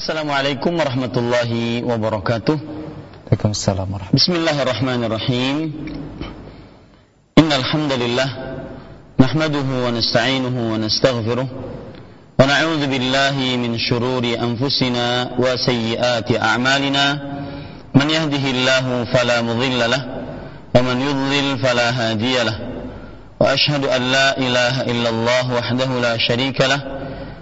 Assalamualaikum warahmatullahi wabarakatuh. Waalaikumsalam warahmatullahi Bismillahirrahmanirrahim. Innal hamdalillah nahmaduhu wa nasta'inuhu wa nastaghfiruh wa na'udzu billahi min shururi anfusina wa sayyiati a'malina. Man yahdihillahu fala mudilla lahu wa man yudlil fala hadiya lahu. Wa ashhadu an la ilaha illallah wahdahu la sharika lahu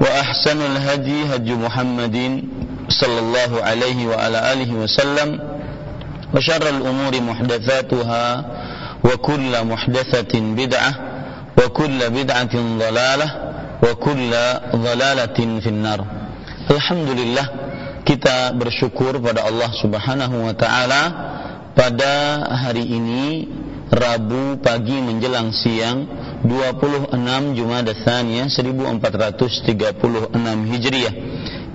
وأحسن الهدي هدي محمد صلى الله عليه وعلى آله وسلم وشر الأمور محدثاتها وكل محدثة بدعة وكل بدعة ضلالة وكل ضلالة في النار الحمد لله kita bersyukur pada Allah Subhanahu wa taala pada hari ini Rabu pagi menjelang siang 26 Jumada Tsaniyah 1436 Hijriah.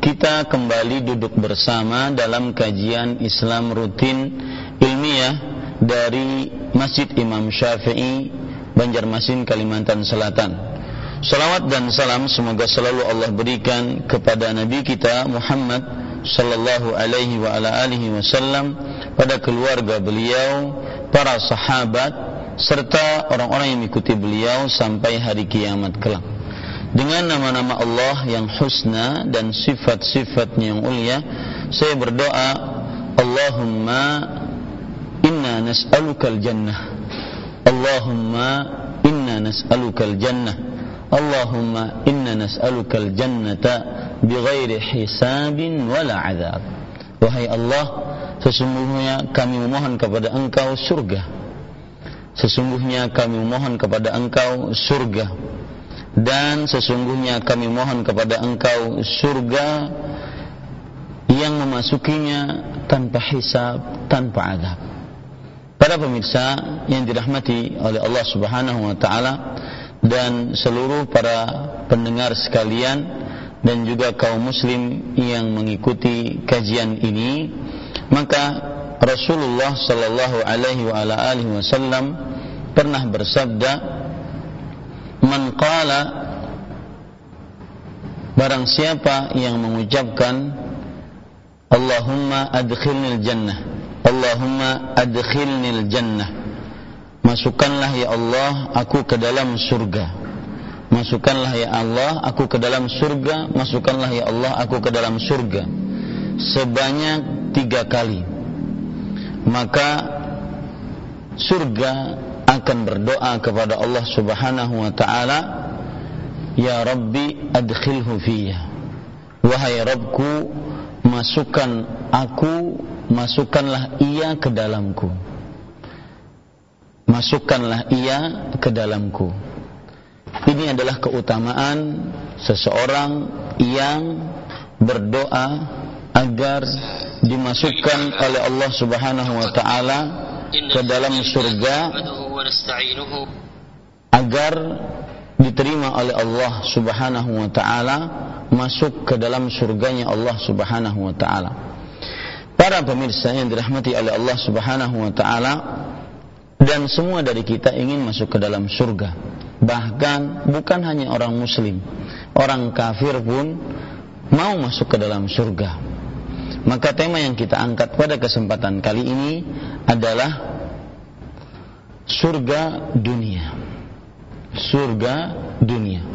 Kita kembali duduk bersama dalam kajian Islam rutin ilmiah dari Masjid Imam Syafi'i Banjarmasin Kalimantan Selatan. Salawat dan salam semoga selalu Allah berikan kepada Nabi kita Muhammad sallallahu alaihi wa ala alihi wasallam pada keluarga beliau, para sahabat serta orang-orang yang mengikuti beliau sampai hari kiamat kelak. Dengan nama-nama Allah yang husna dan sifat-sifatnya yang ulia, saya berdoa, Allahumma inna nas'aluka al-jannah. Allahumma inna nas'aluka al-jannah. Allahumma inna nas'aluka al-jannata bighairi hisabin wala azab. Wahai Allah, sesungguhnya kami memohon kepada Engkau surga. Sesungguhnya kami memohon kepada Engkau surga dan sesungguhnya kami mohon kepada engkau surga yang memasukinya tanpa hisab, tanpa adab. Para pemirsa yang dirahmati oleh Allah Subhanahu wa taala dan seluruh para pendengar sekalian dan juga kaum muslim yang mengikuti kajian ini, maka Rasulullah sallallahu alaihi wasallam pernah bersabda man qala barang siapa yang mengucapkan Allahumma adkhilnil jannah Allahumma adkhilnil jannah masukkanlah ya Allah aku ke dalam surga. Masukkanlah ya Allah aku ke dalam surga masukkanlah ya Allah aku ke dalam surga. Sebanyak tiga kali maka surga akan berdoa kepada Allah Subhanahu wa taala Ya Rabbi adkhilhu fiyya. Wahai Rabbku masukkan aku masukkanlah ia ke dalamku. Masukkanlah ia ke dalamku. Ini adalah keutamaan seseorang yang berdoa agar dimasukkan oleh Allah Subhanahu wa taala ke dalam surga agar diterima oleh Allah Subhanahu wa taala masuk ke dalam surganya Allah Subhanahu wa taala. Para pemirsa yang dirahmati oleh Allah Subhanahu wa taala dan semua dari kita ingin masuk ke dalam surga. Bahkan bukan hanya orang muslim, orang kafir pun mau masuk ke dalam surga. Maka tema yang kita angkat pada kesempatan kali ini adalah surga dunia. Surga dunia.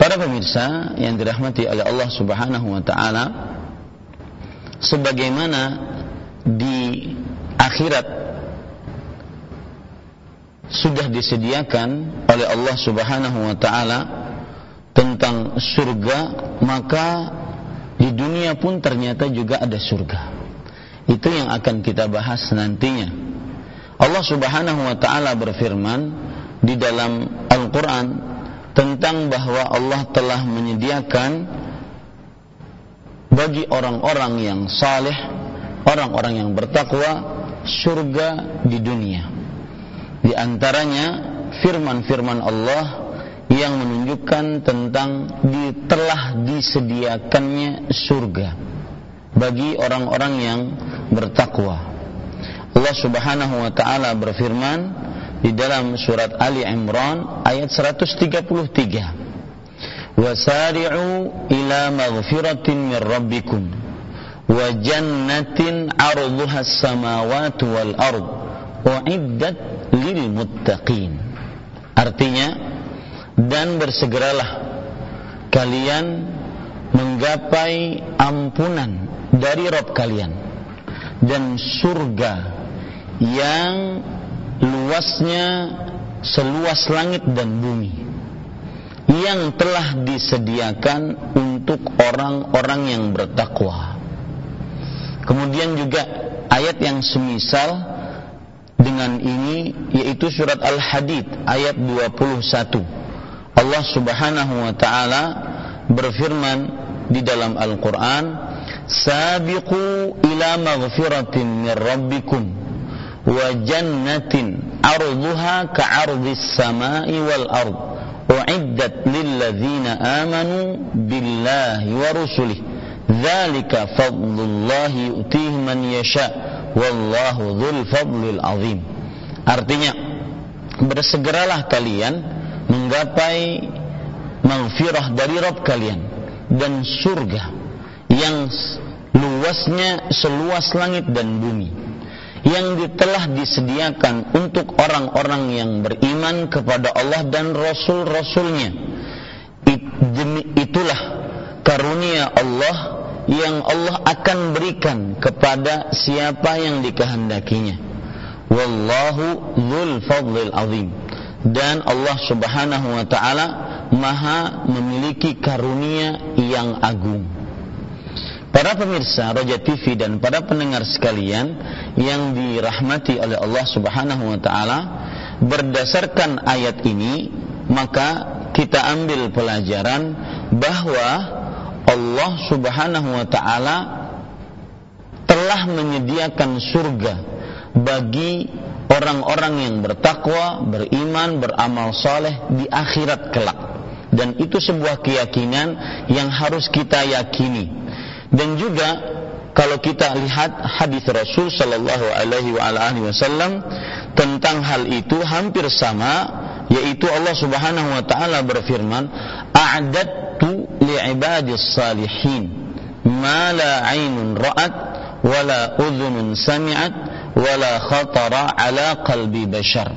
Para pemirsa yang dirahmati oleh Allah Subhanahu wa taala sebagaimana di akhirat sudah disediakan oleh Allah Subhanahu wa taala tentang surga, maka di dunia pun ternyata juga ada surga. Itu yang akan kita bahas nantinya. Allah Subhanahu wa taala berfirman di dalam Al-Qur'an tentang bahwa Allah telah menyediakan bagi orang-orang yang saleh, orang-orang yang bertakwa surga di dunia. Di antaranya firman-firman Allah yang menunjukkan tentang di, telah disediakannya surga bagi orang-orang yang bertakwa. Allah Subhanahu wa taala berfirman di dalam surat Ali Imran ayat 133. Wasari'u ila maghfiratin min rabbikum wa jannatin 'arduha as-samawati wal ard lil muttaqin. Artinya dan bersegeralah kalian menggapai ampunan dari Rob kalian dan surga yang luasnya seluas langit dan bumi yang telah disediakan untuk orang-orang yang bertakwa. Kemudian juga ayat yang semisal dengan ini yaitu surat Al-Hadid ayat 21. Allah Subhanahu wa taala berfirman di dalam Al-Qur'an, "Sabiqu ila maghfiratin min rabbikum wa jannatin arduha ka'ardis samai wal ard uiddat lilladzina amanu billahi wa rusulih Dzalika fadlullahi utih man yasha wallahu dhul fadlil azim. Artinya, bersegeralah kalian menggapai maghfirah dari Rabb kalian dan surga yang luasnya seluas langit dan bumi yang telah disediakan untuk orang-orang yang beriman kepada Allah dan Rasul-Rasulnya. Itulah karunia Allah yang Allah akan berikan kepada siapa yang dikehendakinya. Wallahu dzul fadlil azim. Dan Allah Subhanahu wa taala Maha memiliki karunia yang agung. Para pemirsa Roja TV dan para pendengar sekalian yang dirahmati oleh Allah Subhanahu wa taala, berdasarkan ayat ini maka kita ambil pelajaran bahwa Allah Subhanahu wa taala telah menyediakan surga bagi orang-orang yang bertakwa, beriman, beramal saleh di akhirat kelak. Dan itu sebuah keyakinan yang harus kita yakini dan juga kalau kita lihat hadis Rasul Shallallahu Alaihi Wasallam tentang hal itu hampir sama, yaitu Allah Subhanahu Wa Taala berfirman, "A'dadtu li'ibadis salihin ma la 'ainun ra'at wala udhunun sami'at wala khatara ala qalbi bashar."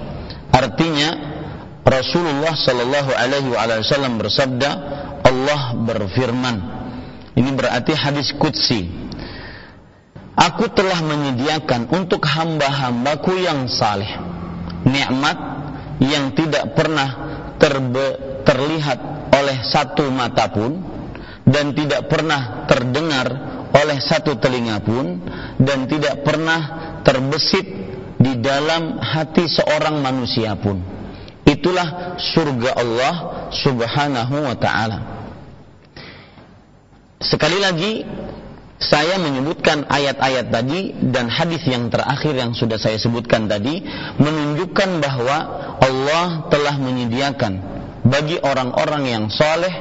Artinya Rasulullah Shallallahu Alaihi Wasallam bersabda, Allah berfirman, ini berarti hadis kutsi. Aku telah menyediakan untuk hamba-hambaku yang saleh nikmat yang tidak pernah terbe, terlihat oleh satu mata pun dan tidak pernah terdengar oleh satu telinga pun dan tidak pernah terbesit di dalam hati seorang manusia pun. Itulah surga Allah Subhanahu wa taala. Sekali lagi saya menyebutkan ayat-ayat tadi dan hadis yang terakhir yang sudah saya sebutkan tadi menunjukkan bahwa Allah telah menyediakan bagi orang-orang yang soleh,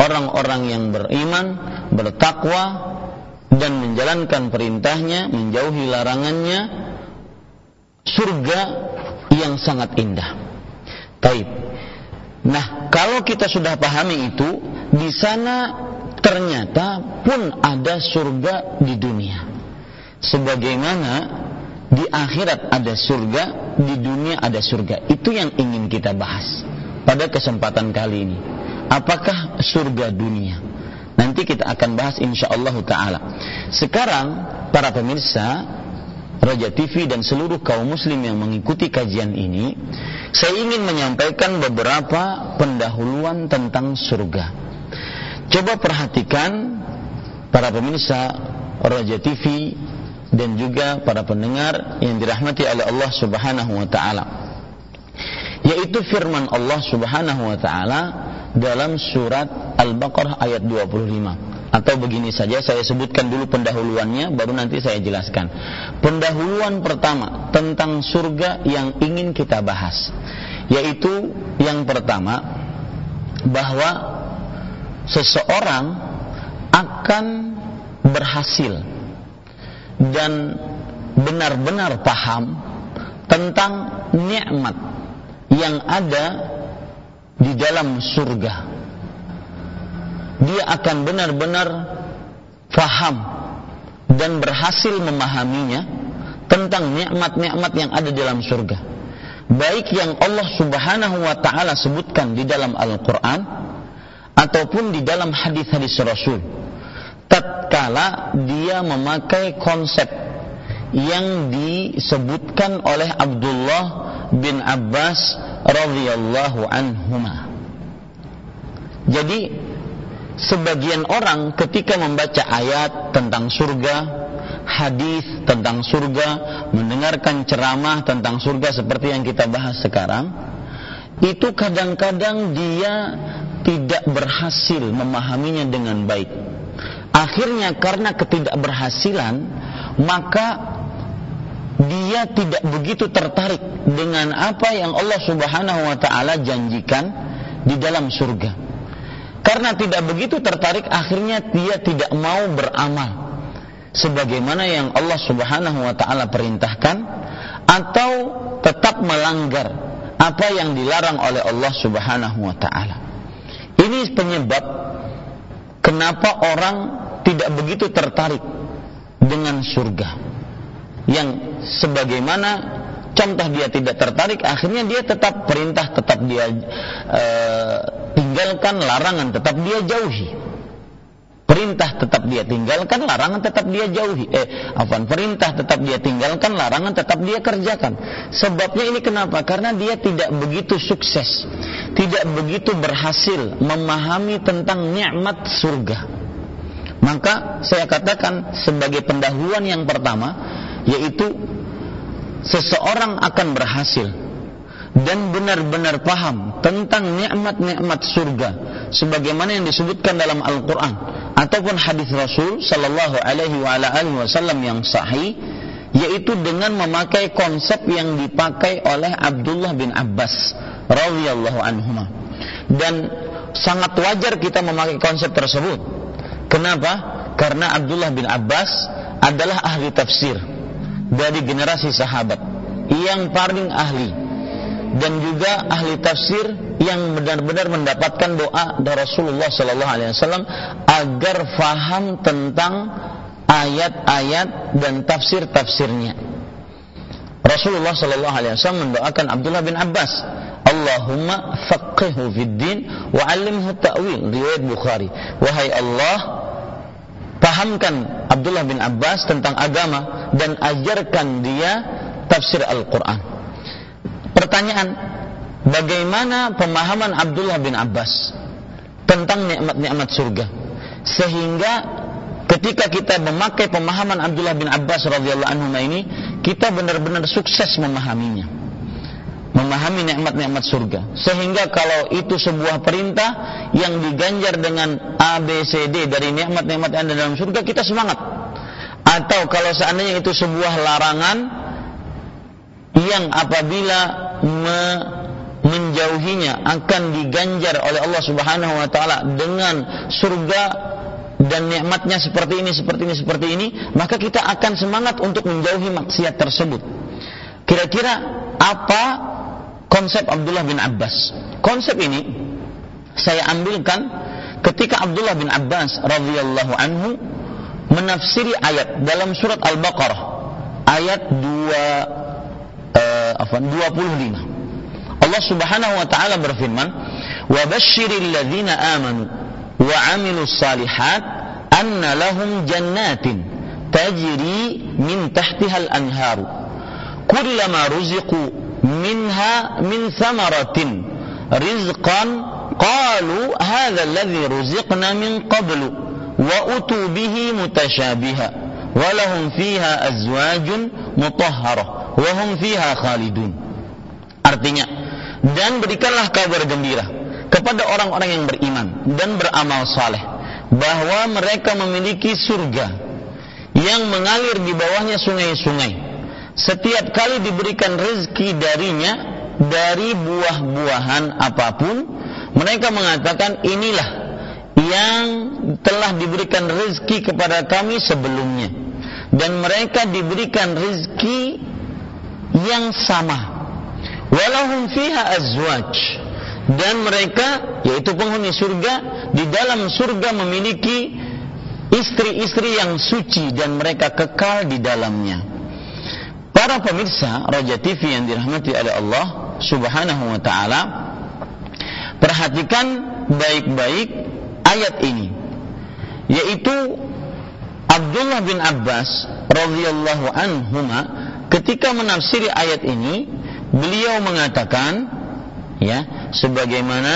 orang-orang yang beriman, bertakwa dan menjalankan perintahnya, menjauhi larangannya, surga yang sangat indah. Taib. Nah, kalau kita sudah pahami itu, di sana ternyata pun ada surga di dunia. Sebagaimana di akhirat ada surga, di dunia ada surga. Itu yang ingin kita bahas pada kesempatan kali ini. Apakah surga dunia? Nanti kita akan bahas insya Allah Ta'ala. Sekarang para pemirsa Raja TV dan seluruh kaum muslim yang mengikuti kajian ini saya ingin menyampaikan beberapa pendahuluan tentang surga. Coba perhatikan para pemirsa Raja TV dan juga para pendengar yang dirahmati oleh Allah Subhanahu wa taala. Yaitu firman Allah Subhanahu wa taala dalam surat Al-Baqarah ayat 25 atau begini saja saya sebutkan dulu pendahuluannya baru nanti saya jelaskan. Pendahuluan pertama tentang surga yang ingin kita bahas yaitu yang pertama bahwa seseorang akan berhasil dan benar-benar paham tentang nikmat yang ada di dalam surga. Dia akan benar-benar faham dan berhasil memahaminya tentang nikmat-nikmat yang ada di dalam surga. Baik yang Allah Subhanahu wa taala sebutkan di dalam Al-Qur'an ataupun di dalam hadis-hadis Rasul. Tatkala dia memakai konsep yang disebutkan oleh Abdullah bin Abbas radhiyallahu anhuma. Jadi sebagian orang ketika membaca ayat tentang surga, hadis tentang surga, mendengarkan ceramah tentang surga seperti yang kita bahas sekarang, itu kadang-kadang dia tidak berhasil memahaminya dengan baik. Akhirnya karena ketidakberhasilan, maka dia tidak begitu tertarik dengan apa yang Allah Subhanahu wa taala janjikan di dalam surga. Karena tidak begitu tertarik akhirnya dia tidak mau beramal sebagaimana yang Allah Subhanahu wa taala perintahkan atau tetap melanggar apa yang dilarang oleh Allah Subhanahu wa taala. Ini penyebab kenapa orang tidak begitu tertarik dengan surga yang sebagaimana contoh dia tidak tertarik akhirnya dia tetap perintah tetap dia e, tinggalkan larangan tetap dia jauhi. Perintah tetap dia tinggalkan larangan tetap dia jauhi. Eh afan perintah tetap dia tinggalkan larangan tetap dia kerjakan. Sebabnya ini kenapa? Karena dia tidak begitu sukses tidak begitu berhasil memahami tentang nikmat surga. Maka saya katakan sebagai pendahuluan yang pertama yaitu seseorang akan berhasil dan benar-benar paham tentang nikmat-nikmat surga sebagaimana yang disebutkan dalam Al-Qur'an ataupun hadis Rasul sallallahu alaihi wa ala alihi wasallam yang sahih yaitu dengan memakai konsep yang dipakai oleh Abdullah bin Abbas radhiyallahu anhuma. Dan sangat wajar kita memakai konsep tersebut. Kenapa? Karena Abdullah bin Abbas adalah ahli tafsir dari generasi sahabat yang paling ahli dan juga ahli tafsir yang benar-benar mendapatkan doa dari Rasulullah sallallahu alaihi wasallam agar faham tentang ayat-ayat dan tafsir-tafsirnya. Rasulullah sallallahu alaihi wasallam mendoakan Abdullah bin Abbas, Allahumma faqihhu fid din wa ta'wil. Riwayat Bukhari. Wahai Allah, pahamkan Abdullah bin Abbas tentang agama dan ajarkan dia tafsir Al-Quran. Pertanyaan, bagaimana pemahaman Abdullah bin Abbas tentang nikmat-nikmat surga? Sehingga ketika kita memakai pemahaman Abdullah bin Abbas radhiyallahu anhu ini, kita benar-benar sukses memahaminya memahami nikmat-nikmat surga. Sehingga kalau itu sebuah perintah yang diganjar dengan A, B, C, D dari nikmat-nikmat yang ada dalam surga, kita semangat. Atau kalau seandainya itu sebuah larangan yang apabila me menjauhinya akan diganjar oleh Allah Subhanahu wa taala dengan surga dan nikmatnya seperti ini, seperti ini, seperti ini, maka kita akan semangat untuk menjauhi maksiat tersebut. Kira-kira apa konsep Abdullah bin Abbas. Konsep ini saya ambilkan ketika Abdullah bin Abbas radhiyallahu anhu menafsiri ayat dalam surat Al-Baqarah ayat 2 uh, afan 25. Allah Subhanahu wa taala berfirman, "Wa basyiril ladzina amanu wa 'amilus salihat anna lahum jannatin tajri min tahtihal anharu kullama ruziqu minha min thamaratin rizqan qalu hadha alladhi ruziqna min qablu wa utu bihi mutasyabiha wa lahum fiha azwajun mutahharah wa hum fiha khalidun artinya dan berikanlah kabar gembira kepada orang-orang yang beriman dan beramal saleh bahwa mereka memiliki surga yang mengalir di bawahnya sungai-sungai. Setiap kali diberikan rezeki darinya dari buah-buahan apa pun, mereka mengatakan inilah yang telah diberikan rezeki kepada kami sebelumnya. Dan mereka diberikan rezeki yang sama. Walahum fiha azwaj dan mereka yaitu penghuni surga di dalam surga memiliki istri-istri yang suci dan mereka kekal di dalamnya. Para pemirsa Raja TV yang dirahmati oleh Allah Subhanahu wa taala, perhatikan baik-baik ayat ini yaitu Abdullah bin Abbas radhiyallahu anhuma ketika menafsiri ayat ini beliau mengatakan ya sebagaimana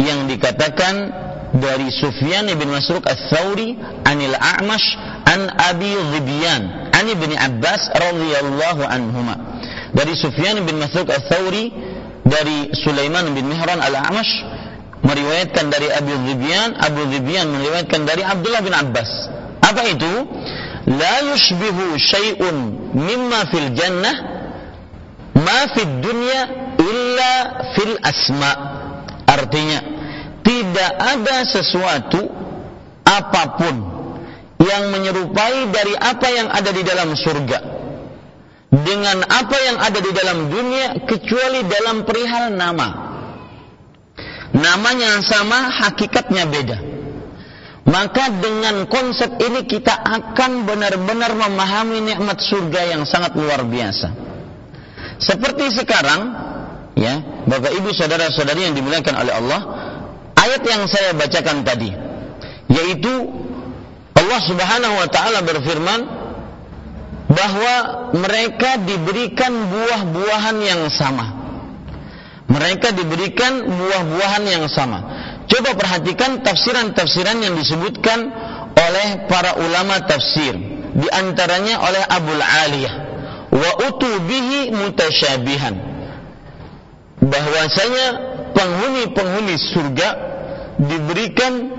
yang dikatakan dari Sufyan bin Masruq Ats-Tsauri anil A'mash an Abi Dhibyan an Ibnu Abbas radhiyallahu anhuma. Dari Sufyan bin Masruq Ats-Tsauri dari Sulaiman bin Mihran Al-A'mash meriwayatkan dari Abu Dhibyan Abu Dhibyan meriwayatkan dari Abdullah bin Abbas. Apa itu? La yushbihu syai'un mimma fil jannah ma fid dunya illa fil asma. Artinya, tidak ada sesuatu apa pun yang menyerupai dari apa yang ada di dalam surga dengan apa yang ada di dalam dunia kecuali dalam perihal nama. Namanya sama, hakikatnya beda. Maka dengan konsep ini kita akan benar-benar memahami nikmat surga yang sangat luar biasa. Seperti sekarang ya Bapak Ibu saudara-saudari yang dimuliakan oleh Allah ayat yang saya bacakan tadi yaitu Allah Subhanahu wa taala berfirman bahwa mereka diberikan buah-buahan yang sama. Mereka diberikan buah-buahan yang sama. Coba perhatikan tafsiran-tafsiran yang disebutkan oleh para ulama tafsir. Di antaranya oleh Abul Aliyah. Wa utu bihi mutasyabihan. Bahwasanya penghuni-penghuni surga diberikan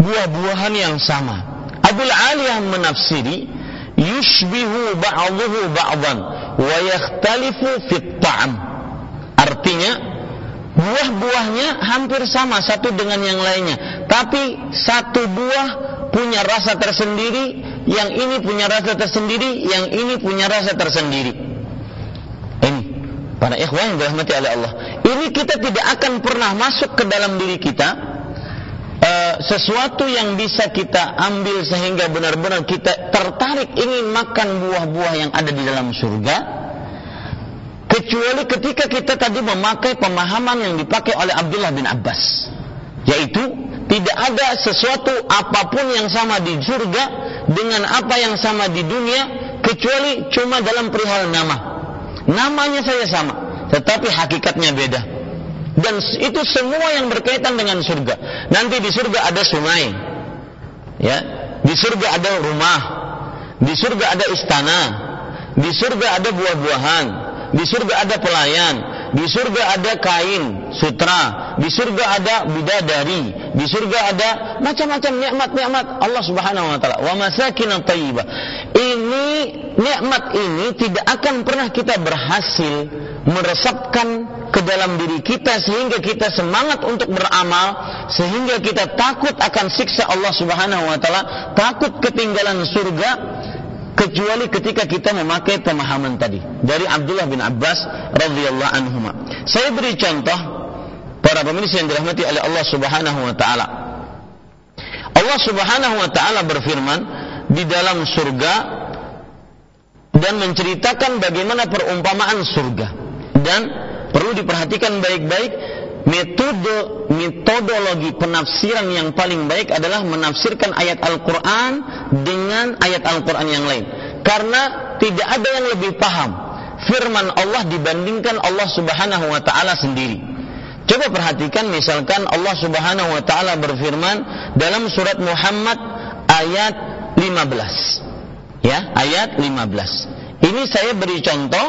buah-buahan yang sama. Abul Aliyah menafsiri yushbihu ba'dhuhu ba'dhan wa yakhtalifu fit ta'am. Artinya buah-buahnya hampir sama satu dengan yang lainnya, tapi satu buah punya rasa tersendiri, yang ini punya rasa tersendiri, yang ini punya rasa tersendiri. Para ikhwan yang dirahmati oleh Allah. Ini kita tidak akan pernah masuk ke dalam diri kita uh, sesuatu yang bisa kita ambil sehingga benar-benar kita tertarik ingin makan buah-buah yang ada di dalam surga. Kecuali ketika kita tadi memakai pemahaman yang dipakai oleh Abdullah bin Abbas. Yaitu tidak ada sesuatu apa pun yang sama di surga dengan apa yang sama di dunia kecuali cuma dalam perihal nama. Namanya saya sama, tetapi hakikatnya beda. Dan itu semua yang berkaitan dengan surga. Nanti di surga ada sungai. Ya, di surga ada rumah. Di surga ada istana. Di surga ada buah-buahan. Di surga ada pelayan. Di surga ada kain, sutra. Di surga ada bidadari. Di surga ada macam-macam nikmat-nikmat Allah Subhanahu wa taala. Wa masakin thayyibah. Ini nikmat ini tidak akan pernah kita berhasil meresapkan ke dalam diri kita sehingga kita semangat untuk beramal sehingga kita takut akan siksa Allah Subhanahu wa taala, takut ketinggalan surga kecuali ketika kita memakai pemahaman tadi dari Abdullah bin Abbas radhiyallahu anhu. Saya beri contoh para pemirsa yang dirahmati oleh Allah Subhanahu wa taala. Allah Subhanahu wa taala berfirman di dalam surga dan menceritakan bagaimana perumpamaan surga dan perlu diperhatikan baik-baik metode metodologi penafsiran yang paling baik adalah menafsirkan ayat Al-Qur'an dengan ayat Al-Qur'an yang lain. Karena tidak ada yang lebih paham firman Allah dibandingkan Allah Subhanahu wa taala sendiri. Coba perhatikan misalkan Allah Subhanahu wa taala berfirman dalam surat Muhammad ayat 15. Ya, ayat 15. Ini saya beri contoh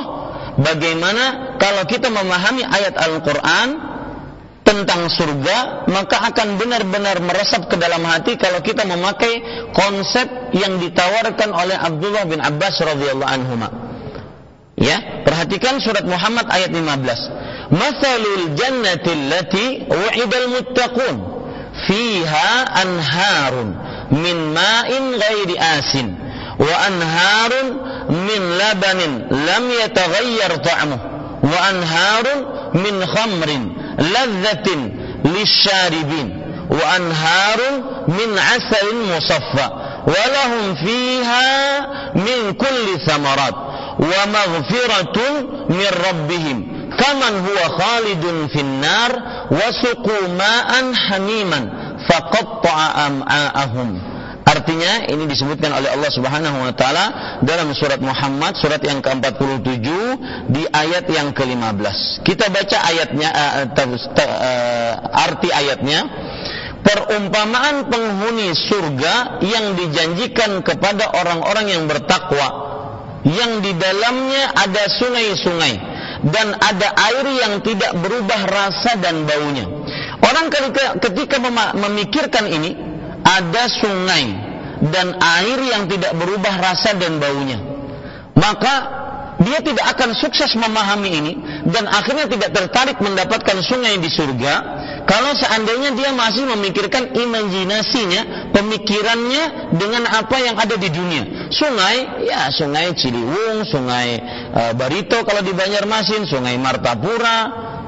bagaimana kalau kita memahami ayat Al-Qur'an tentang surga, maka akan benar-benar meresap ke dalam hati kalau kita memakai konsep yang ditawarkan oleh Abdullah bin Abbas radhiyallahu anhu. Ya, perhatikan surat Muhammad ayat 15. Masalul jannati allati wu'idal muttaqun fiha anharun min ma'in ghairi asin wa anharun min labanin lam yataghayyar ta'muhu wa anharun min khamrin ladzatin lisyaribin wa anharun min asalin musaffa wa lahum fiha min kulli thamarat wa maghfiratun min rabbihim kaman huwa khalidun finnar wa suqu Artinya ini disebutkan oleh Allah Subhanahu wa taala dalam surat Muhammad surat yang ke-47 di ayat yang ke-15. Kita baca ayatnya uh, arti ayatnya perumpamaan penghuni surga yang dijanjikan kepada orang-orang yang bertakwa yang di dalamnya ada sungai-sungai dan ada air yang tidak berubah rasa dan baunya. Orang ketika memikirkan ini ada sungai dan air yang tidak berubah rasa dan baunya. Maka dia tidak akan sukses memahami ini dan akhirnya tidak tertarik mendapatkan sungai di surga kalau seandainya dia masih memikirkan imajinasinya, pemikirannya dengan apa yang ada di dunia. Sungai, ya sungai Ciliwung, sungai e, Barito kalau di Banjarmasin, sungai Martapura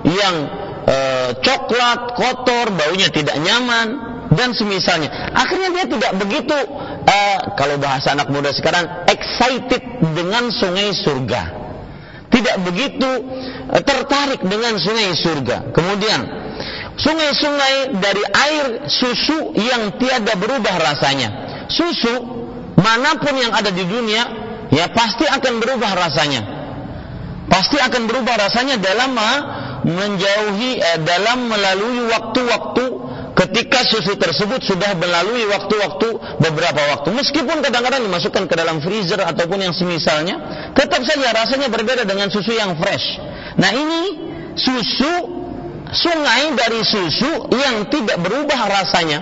yang e, coklat, kotor, baunya tidak nyaman, dan semisalnya. Akhirnya dia tidak begitu uh, kalau bahasa anak muda sekarang excited dengan sungai surga. Tidak begitu uh, tertarik dengan sungai surga. Kemudian sungai-sungai dari air susu yang tiada berubah rasanya. Susu mana pun yang ada di dunia ya pasti akan berubah rasanya. Pasti akan berubah rasanya dalam uh, menjauhi eh, dalam melalui waktu-waktu ketika susu tersebut sudah melalui waktu-waktu beberapa waktu. Meskipun kadang-kadang dimasukkan ke dalam freezer ataupun yang semisalnya, tetap saja rasanya berbeda dengan susu yang fresh. Nah ini susu sungai dari susu yang tidak berubah rasanya.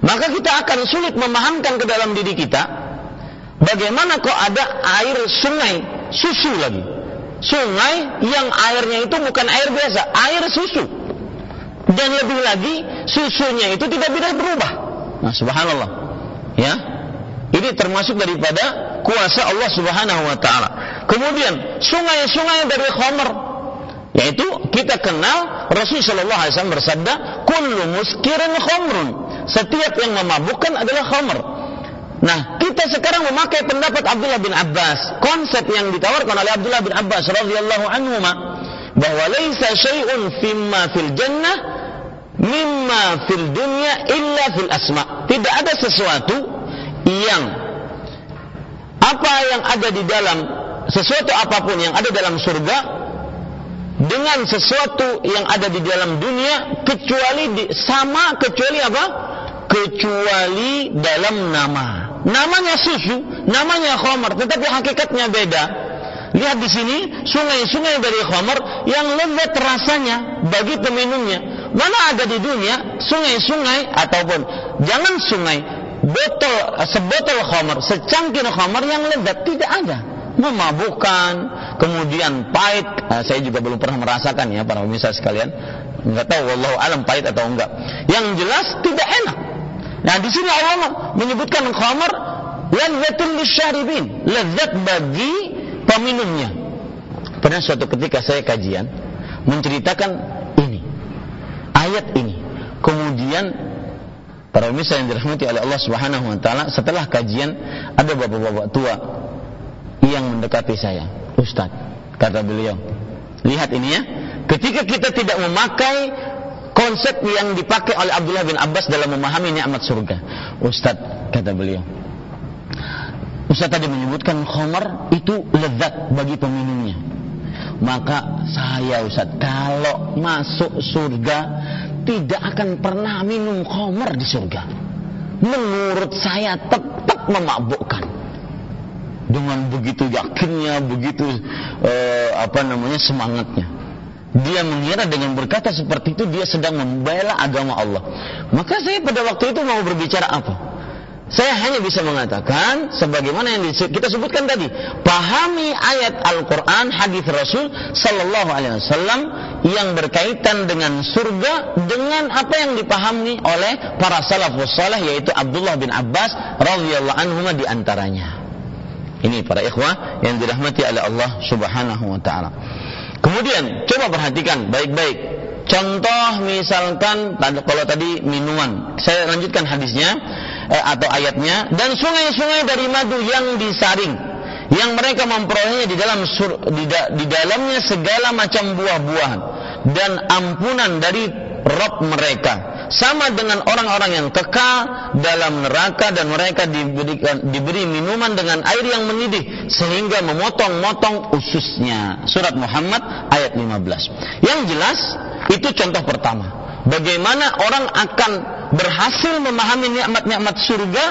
Maka kita akan sulit memahamkan ke dalam diri kita bagaimana kok ada air sungai, susu lagi. Sungai yang airnya itu bukan air biasa, air susu dan lebih lagi susunya itu tidak bisa berubah. Nah, subhanallah. Ya. Ini termasuk daripada kuasa Allah Subhanahu wa taala. Kemudian sungai-sungai dari khamr yaitu kita kenal Rasul sallallahu alaihi wasallam bersabda, "Kullu muskirin khamrun." Setiap yang memabukkan adalah khamr. Nah, kita sekarang memakai pendapat Abdullah bin Abbas, konsep yang ditawarkan oleh Abdullah bin Abbas radhiyallahu anhu bahwa laisa syai'un fimma fil jannah mimma fil dunya illa fil asma. Tidak ada sesuatu yang apa yang ada di dalam sesuatu apa pun yang ada dalam surga dengan sesuatu yang ada di dalam dunia kecuali di, sama kecuali apa? Kecuali dalam nama. Namanya susu, namanya khamar, tetapi hakikatnya beda. Lihat di sini sungai-sungai dari khamar yang lezat rasanya bagi peminumnya Mana ada di dunia sungai-sungai ataupun jangan sungai, botol sebotol khamar, secangkir khamar yang lezat tidak ada. Memabukkan, kemudian pahit. Nah, saya juga belum pernah merasakan ya para pemirsa sekalian. Enggak tahu wallahu alam pahit atau enggak. Yang jelas tidak enak. Nah, di sini Allah menyebutkan khamar lazzatul lisyaribin, lezat bagi peminumnya. Pernah suatu ketika saya kajian menceritakan ayat ini. Kemudian para pemirsa yang dirahmati oleh Allah Subhanahu wa taala, setelah kajian ada bapak-bapak tua yang mendekati saya. Ustaz, kata beliau, lihat ini ya. Ketika kita tidak memakai konsep yang dipakai oleh Abdullah bin Abbas dalam memahami nikmat surga. Ustaz, kata beliau, Ustaz tadi menyebutkan khamar itu lezat bagi peminumnya. Maka saya Ustaz kalau masuk surga tidak akan pernah minum khamar di surga. Menurut saya tetap memabukkan. Dengan begitu yakinnya, begitu eh, apa namanya semangatnya. Dia mengira dengan berkata seperti itu dia sedang membela agama Allah. Maka saya pada waktu itu mau berbicara apa? Saya hanya bisa mengatakan sebagaimana yang kita sebutkan tadi, pahami ayat Al-Qur'an, hadis Rasul sallallahu alaihi wasallam yang berkaitan dengan surga dengan apa yang dipahami oleh para salafus saleh yaitu Abdullah bin Abbas radhiyallahu anhu di antaranya. Ini para ikhwah yang dirahmati oleh Allah Subhanahu wa taala. Kemudian coba perhatikan baik-baik Contoh misalkan kalau tadi minuman, saya lanjutkan hadisnya eh, atau ayatnya dan sungai-sungai dari madu yang disaring yang mereka memperolehnya di dalam sur, di, da, di dalamnya segala macam buah-buahan dan ampunan dari Rob mereka. Sama dengan orang-orang yang kekal dalam neraka dan mereka diberikan, diberi minuman dengan air yang mendidih sehingga memotong-motong ususnya. Surat Muhammad ayat 15 yang jelas itu contoh pertama bagaimana orang akan berhasil memahami nikmat-nikmat surga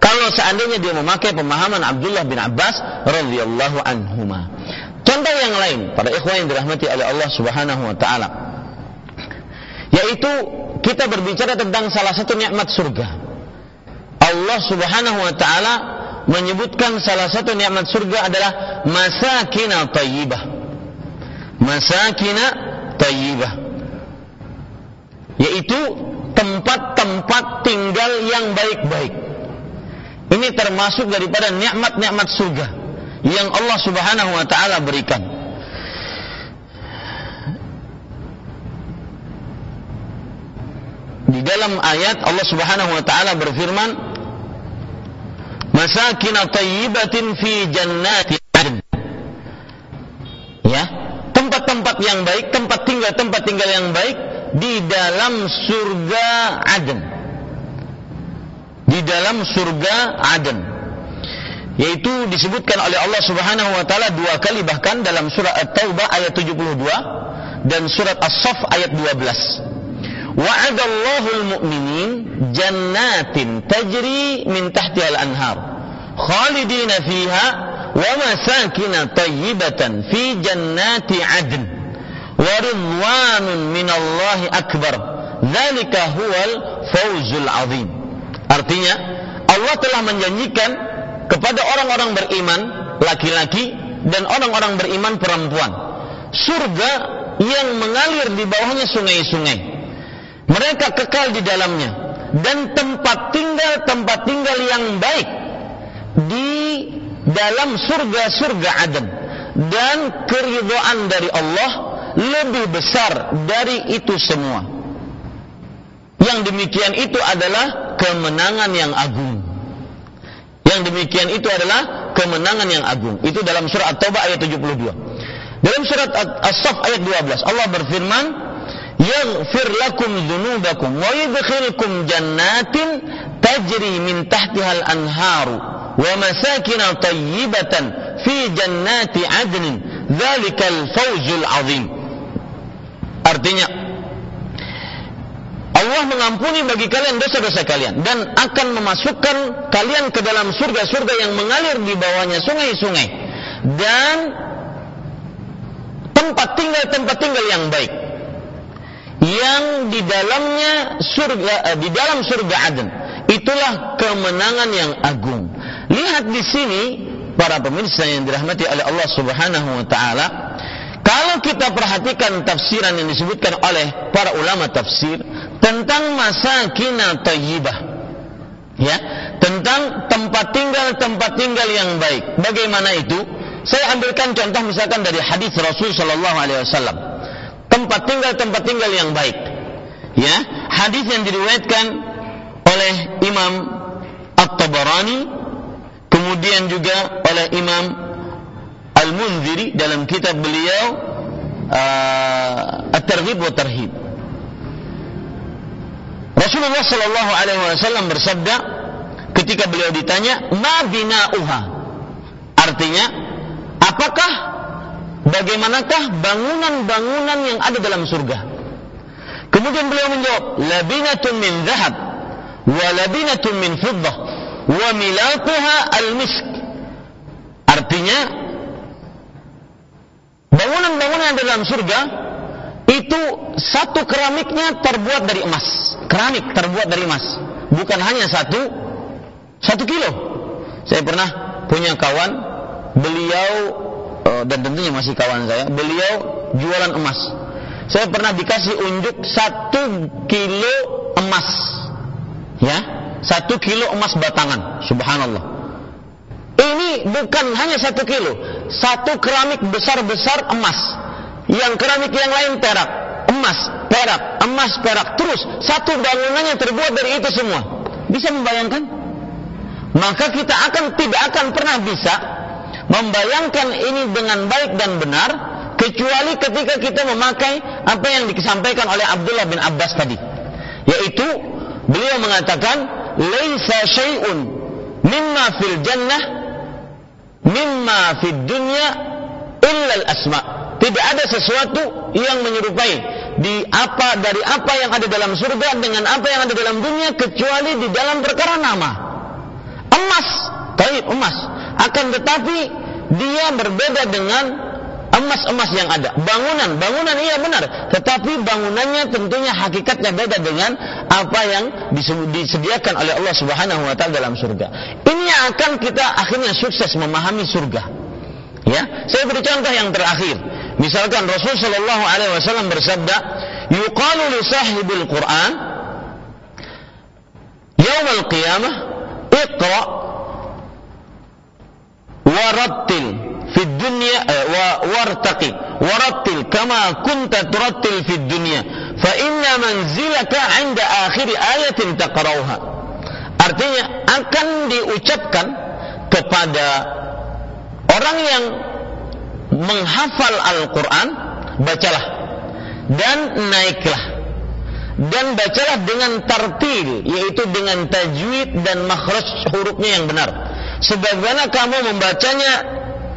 kalau seandainya dia memakai pemahaman Abdullah bin Abbas radhiyallahu anhuma. Contoh yang lain pada ikhwan yang dirahmati oleh Allah Subhanahu wa taala yaitu kita berbicara tentang salah satu nikmat surga. Allah Subhanahu wa taala menyebutkan salah satu nikmat surga adalah masakina tayyibah. Masakina tayyibah. Yaitu tempat-tempat tinggal yang baik-baik. Ini termasuk daripada nikmat-nikmat surga yang Allah Subhanahu wa taala berikan. Di dalam ayat Allah Subhanahu wa taala berfirman, "Masakin thayyibatin fi jannati adn." Ya, tempat-tempat yang baik, tempat tinggal tempat tinggal yang baik di dalam surga Aden. Di dalam surga Aden. Yaitu disebutkan oleh Allah Subhanahu wa taala dua kali bahkan dalam surah At-Taubah ayat 72 dan surat As-Saff ayat 12. Wa'adallahu al-mu'minin jannatin tajri min tahtiha al-anhar khalidina fiha wa masakin tayyibatan fi jannati 'adn waridwanun minallahi akbar dzalika huwal fauzul azim artinya Allah telah menjanjikan kepada orang-orang beriman laki-laki dan orang-orang beriman perempuan surga yang mengalir di bawahnya sungai-sungai. Mereka kekal di dalamnya dan tempat tinggal tempat tinggal yang baik di dalam surga-surga Adam dan keridhaan dari Allah lebih besar dari itu semua. Yang demikian itu adalah kemenangan yang agung. Yang demikian itu adalah kemenangan yang agung. Itu dalam surat At-Taubah ayat 72. Dalam surat As-Saff ayat 12 Allah berfirman, "Yaghfir lakum dzunubakum wa yudkhilkum jannatin tajri min tahtihal anharu wa masakin tayyibatan fi jannati adnin dzalikal fawzul azim." Artinya Allah mengampuni bagi kalian dosa-dosa kalian dan akan memasukkan kalian ke dalam surga-surga yang mengalir di bawahnya sungai-sungai dan tempat tinggal tempat tinggal yang baik yang di dalamnya surga eh, di dalam surga Aden. Itulah kemenangan yang agung. Lihat di sini para pemirsa yang dirahmati oleh Allah Subhanahu wa taala kalau kita perhatikan tafsiran yang disebutkan oleh para ulama tafsir tentang masa kina tayyibah, ya, tentang tempat tinggal tempat tinggal yang baik. Bagaimana itu? Saya ambilkan contoh misalkan dari hadis Rasul Shallallahu Alaihi Wasallam. Tempat tinggal tempat tinggal yang baik. Ya, hadis yang diriwayatkan oleh Imam At-Tabarani, kemudian juga oleh Imam Al-Munziri dalam kitab beliau uh, At-Targhib wa Tarhib. Rasulullah sallallahu alaihi wasallam bersabda ketika beliau ditanya, "Ma bina'uha?" Artinya, apakah bagaimanakah bangunan-bangunan yang ada dalam surga? Kemudian beliau menjawab, "Labinatun min zahab wa labinatun min fiddah wa milaquha al-misk." Artinya, bangunan-bangunan yang ada dalam surga itu satu keramiknya terbuat dari emas. Keramik terbuat dari emas. Bukan hanya satu, satu kilo. Saya pernah punya kawan, beliau eh, dan tentunya masih kawan saya, beliau jualan emas. Saya pernah dikasih unjuk satu kilo emas, ya, satu kilo emas batangan, subhanallah. Ini bukan hanya satu kilo, satu keramik besar-besar emas yang keramik yang lain perak, emas, perak, emas, perak, terus satu bangunannya terbuat dari itu semua. Bisa membayangkan? Maka kita akan tidak akan pernah bisa membayangkan ini dengan baik dan benar kecuali ketika kita memakai apa yang disampaikan oleh Abdullah bin Abbas tadi. Yaitu beliau mengatakan laisa syai'un mimma fil jannah mimma fid dunya al-asma' Tidak ada sesuatu yang menyerupai di apa dari apa yang ada dalam surga dengan apa yang ada dalam dunia kecuali di dalam perkara nama. Emas, taib emas. Akan tetapi dia berbeda dengan emas-emas yang ada. Bangunan, bangunan iya benar, tetapi bangunannya tentunya hakikatnya beda dengan apa yang disediakan oleh Allah Subhanahu wa taala dalam surga. Ini akan kita akhirnya sukses memahami surga. Ya, saya beri contoh yang terakhir. Misalkan Rasul Shallallahu Alaihi Wasallam bersabda, "Yuqalu li sahibil Quran, Yawm al-Qiyamah, Iqra warattil fi dunya eh, wa wartaqi warattil kama kunta turattil fi dunya. Fa inna manzilaka 'inda akhir ayatin taqra'uha." Artinya akan diucapkan kepada orang yang menghafal Al-Quran, bacalah. Dan naiklah. Dan bacalah dengan tartil yaitu dengan tajwid dan makhraj hurufnya yang benar. Sebagaimana kamu membacanya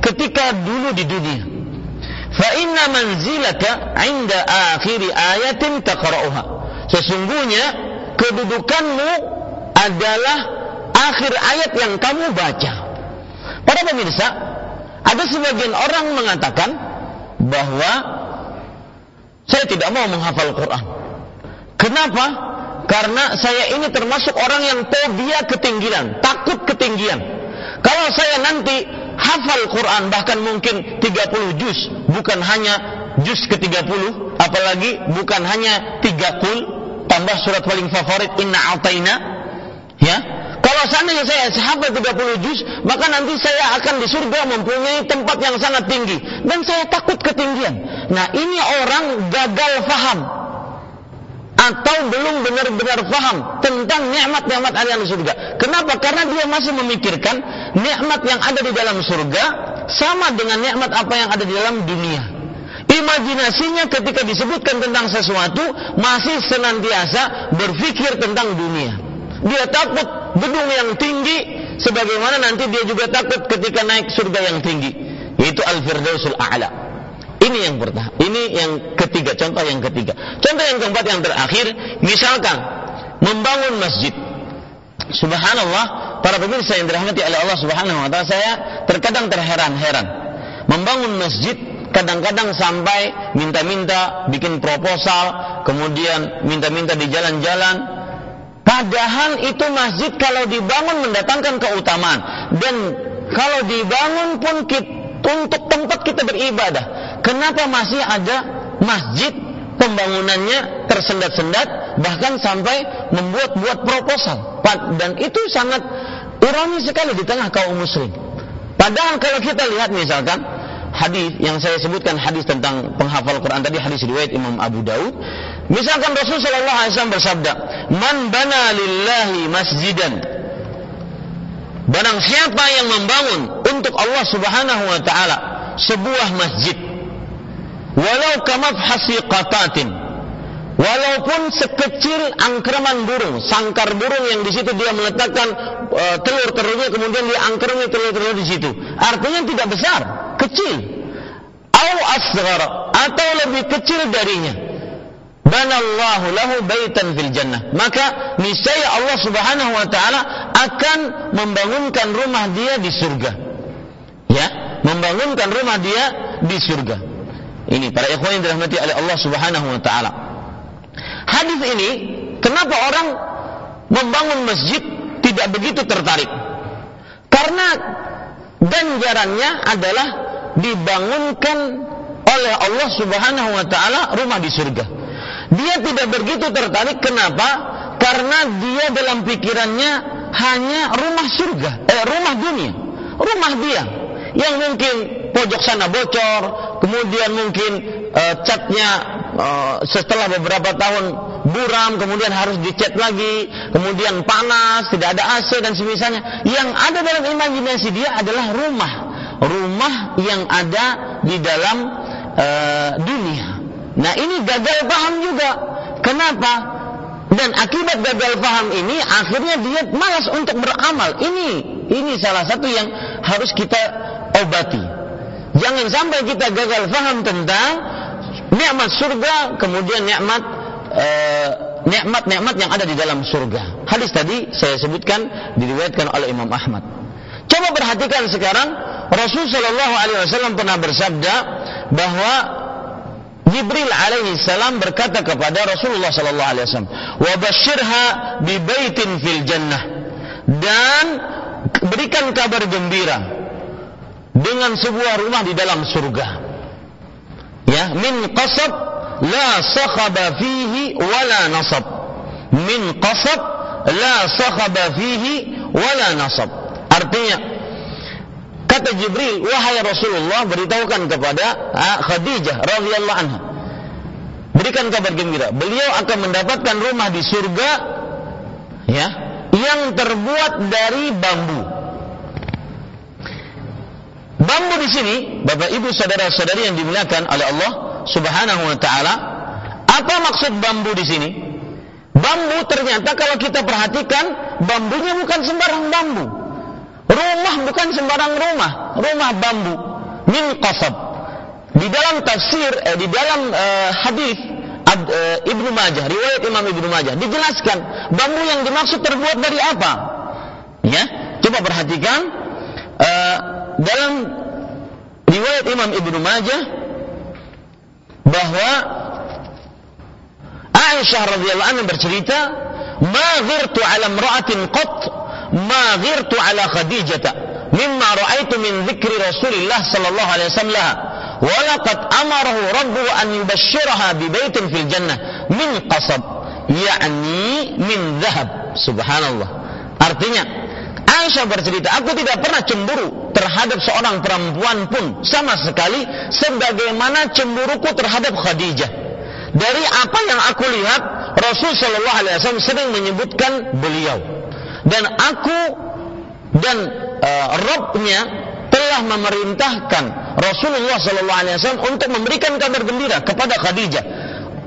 ketika dulu di dunia fa inna manzilaka inda akhiri ayatin taqra'uha sesungguhnya kedudukanmu adalah akhir ayat yang kamu baca para pemirsa ada sebagian orang mengatakan bahwa saya tidak mau menghafal Quran. Kenapa? Karena saya ini termasuk orang yang fobia ketinggian, takut ketinggian. Kalau saya nanti hafal Quran bahkan mungkin 30 juz, bukan hanya juz ke-30, apalagi bukan hanya 3 kul tambah surat paling favorit inna ataina ya kalau seandainya saya sahabat 30 juz, maka nanti saya akan di surga mempunyai tempat yang sangat tinggi. Dan saya takut ketinggian. Nah ini orang gagal faham. Atau belum benar-benar faham tentang nikmat-nikmat ada surga. Kenapa? Karena dia masih memikirkan nikmat yang ada di dalam surga sama dengan nikmat apa yang ada di dalam dunia. Imajinasinya ketika disebutkan tentang sesuatu masih senantiasa berpikir tentang dunia. Dia takut gedung yang tinggi sebagaimana nanti dia juga takut ketika naik surga yang tinggi yaitu al-firdausul a'la. Ini yang pertama. Ini yang ketiga, contoh yang ketiga. Contoh yang keempat yang terakhir, misalkan membangun masjid. Subhanallah, para pemirsa yang dirahmati oleh Allah Subhanahu wa taala, saya terkadang terheran-heran. Membangun masjid kadang-kadang sampai minta-minta bikin proposal, kemudian minta-minta di jalan-jalan, Padahal itu masjid kalau dibangun mendatangkan keutamaan dan kalau dibangun pun kita, untuk tempat kita beribadah. Kenapa masih ada masjid pembangunannya tersendat-sendat bahkan sampai membuat-buat proposal dan itu sangat ironi sekali di tengah kaum muslim. Padahal kalau kita lihat misalkan hadis yang saya sebutkan hadis tentang penghafal Quran tadi hadis riwayat Imam Abu Daud. Misalkan Rasulullah sallallahu alaihi wasallam bersabda, "Man bana lillahi masjidan" Barang siapa yang membangun untuk Allah Subhanahu wa taala sebuah masjid walau kamafhasi qatatin walaupun sekecil angkraman burung, sangkar burung yang di situ dia meletakkan uh, telur-telurnya kemudian dia angkernya telur-telur di situ. Artinya tidak besar, kecil. Au asghar atau lebih kecil darinya. Banallahu lahu baitan fil jannah. Maka niscaya Allah Subhanahu wa taala akan membangunkan rumah dia di surga. Ya, membangunkan rumah dia di surga. Ini para ikhwan yang dirahmati oleh Allah Subhanahu wa taala. Hadis ini kenapa orang membangun masjid tidak begitu tertarik? Karena ganjarannya adalah dibangunkan oleh Allah Subhanahu wa taala rumah di surga. Dia tidak begitu tertarik kenapa? Karena dia dalam pikirannya hanya rumah surga, eh rumah dunia, rumah dia yang mungkin pojok sana bocor, kemudian mungkin uh, catnya uh, setelah beberapa tahun buram, kemudian harus dicat lagi, kemudian panas, tidak ada AC dan semisalnya. Yang ada dalam imajinasi dia adalah rumah, rumah yang ada di dalam uh, dunia. Nah ini gagal paham juga. Kenapa? Dan akibat gagal paham ini akhirnya dia malas untuk beramal. Ini ini salah satu yang harus kita obati. Jangan sampai kita gagal paham tentang nikmat surga kemudian nikmat uh, nikmat-nikmat yang ada di dalam surga. Hadis tadi saya sebutkan diriwayatkan oleh Imam Ahmad. Coba perhatikan sekarang Rasul Shallallahu Alaihi Wasallam pernah bersabda bahwa Jibril alaihi salam berkata kepada Rasulullah sallallahu alaihi wasallam, "Wa bi baitin fil jannah." Dan berikan kabar gembira dengan sebuah rumah di dalam surga. Ya, min qasab la sakhaba fihi wala nasab. Min qasab la sakhaba fihi wala nasab. Artinya Kata Jibril, wahai Rasulullah, beritahukan kepada Khadijah radhiyallahu anha. Berikan kabar gembira. Beliau akan mendapatkan rumah di surga ya, yang terbuat dari bambu. Bambu di sini, Bapak Ibu saudara-saudari yang dimuliakan oleh Allah Subhanahu wa taala, apa maksud bambu di sini? Bambu ternyata kalau kita perhatikan, bambunya bukan sembarang bambu Rumah bukan sembarang rumah, rumah bambu min qasab. Di dalam tafsir, eh, di dalam eh, hadis eh, Ibnu Majah, riwayat Imam Ibnu Majah dijelaskan bambu yang dimaksud terbuat dari apa? Ya, coba perhatikan eh, dalam riwayat Imam Ibnu Majah bahwa Aisyah radhiyallahu anha bercerita, "Ma ghirtu 'ala imra'atin qat ma ghirtu ala khadijata mimma ra'aitu min dzikri Rasulillah sallallahu alaihi wasallam laqad amarahu rabbuhu an yubashshiraha bi baitin fil jannah min qasab yakni min dhahab. Subhanallah. Artinya Aisyah bercerita, aku tidak pernah cemburu terhadap seorang perempuan pun sama sekali sebagaimana cemburuku terhadap Khadijah. Dari apa yang aku lihat, Rasul Shallallahu Alaihi Wasallam sering menyebutkan beliau. Dan aku dan uh, Robnya telah memerintahkan Rasulullah SAW untuk memberikan kabar gembira kepada Khadijah.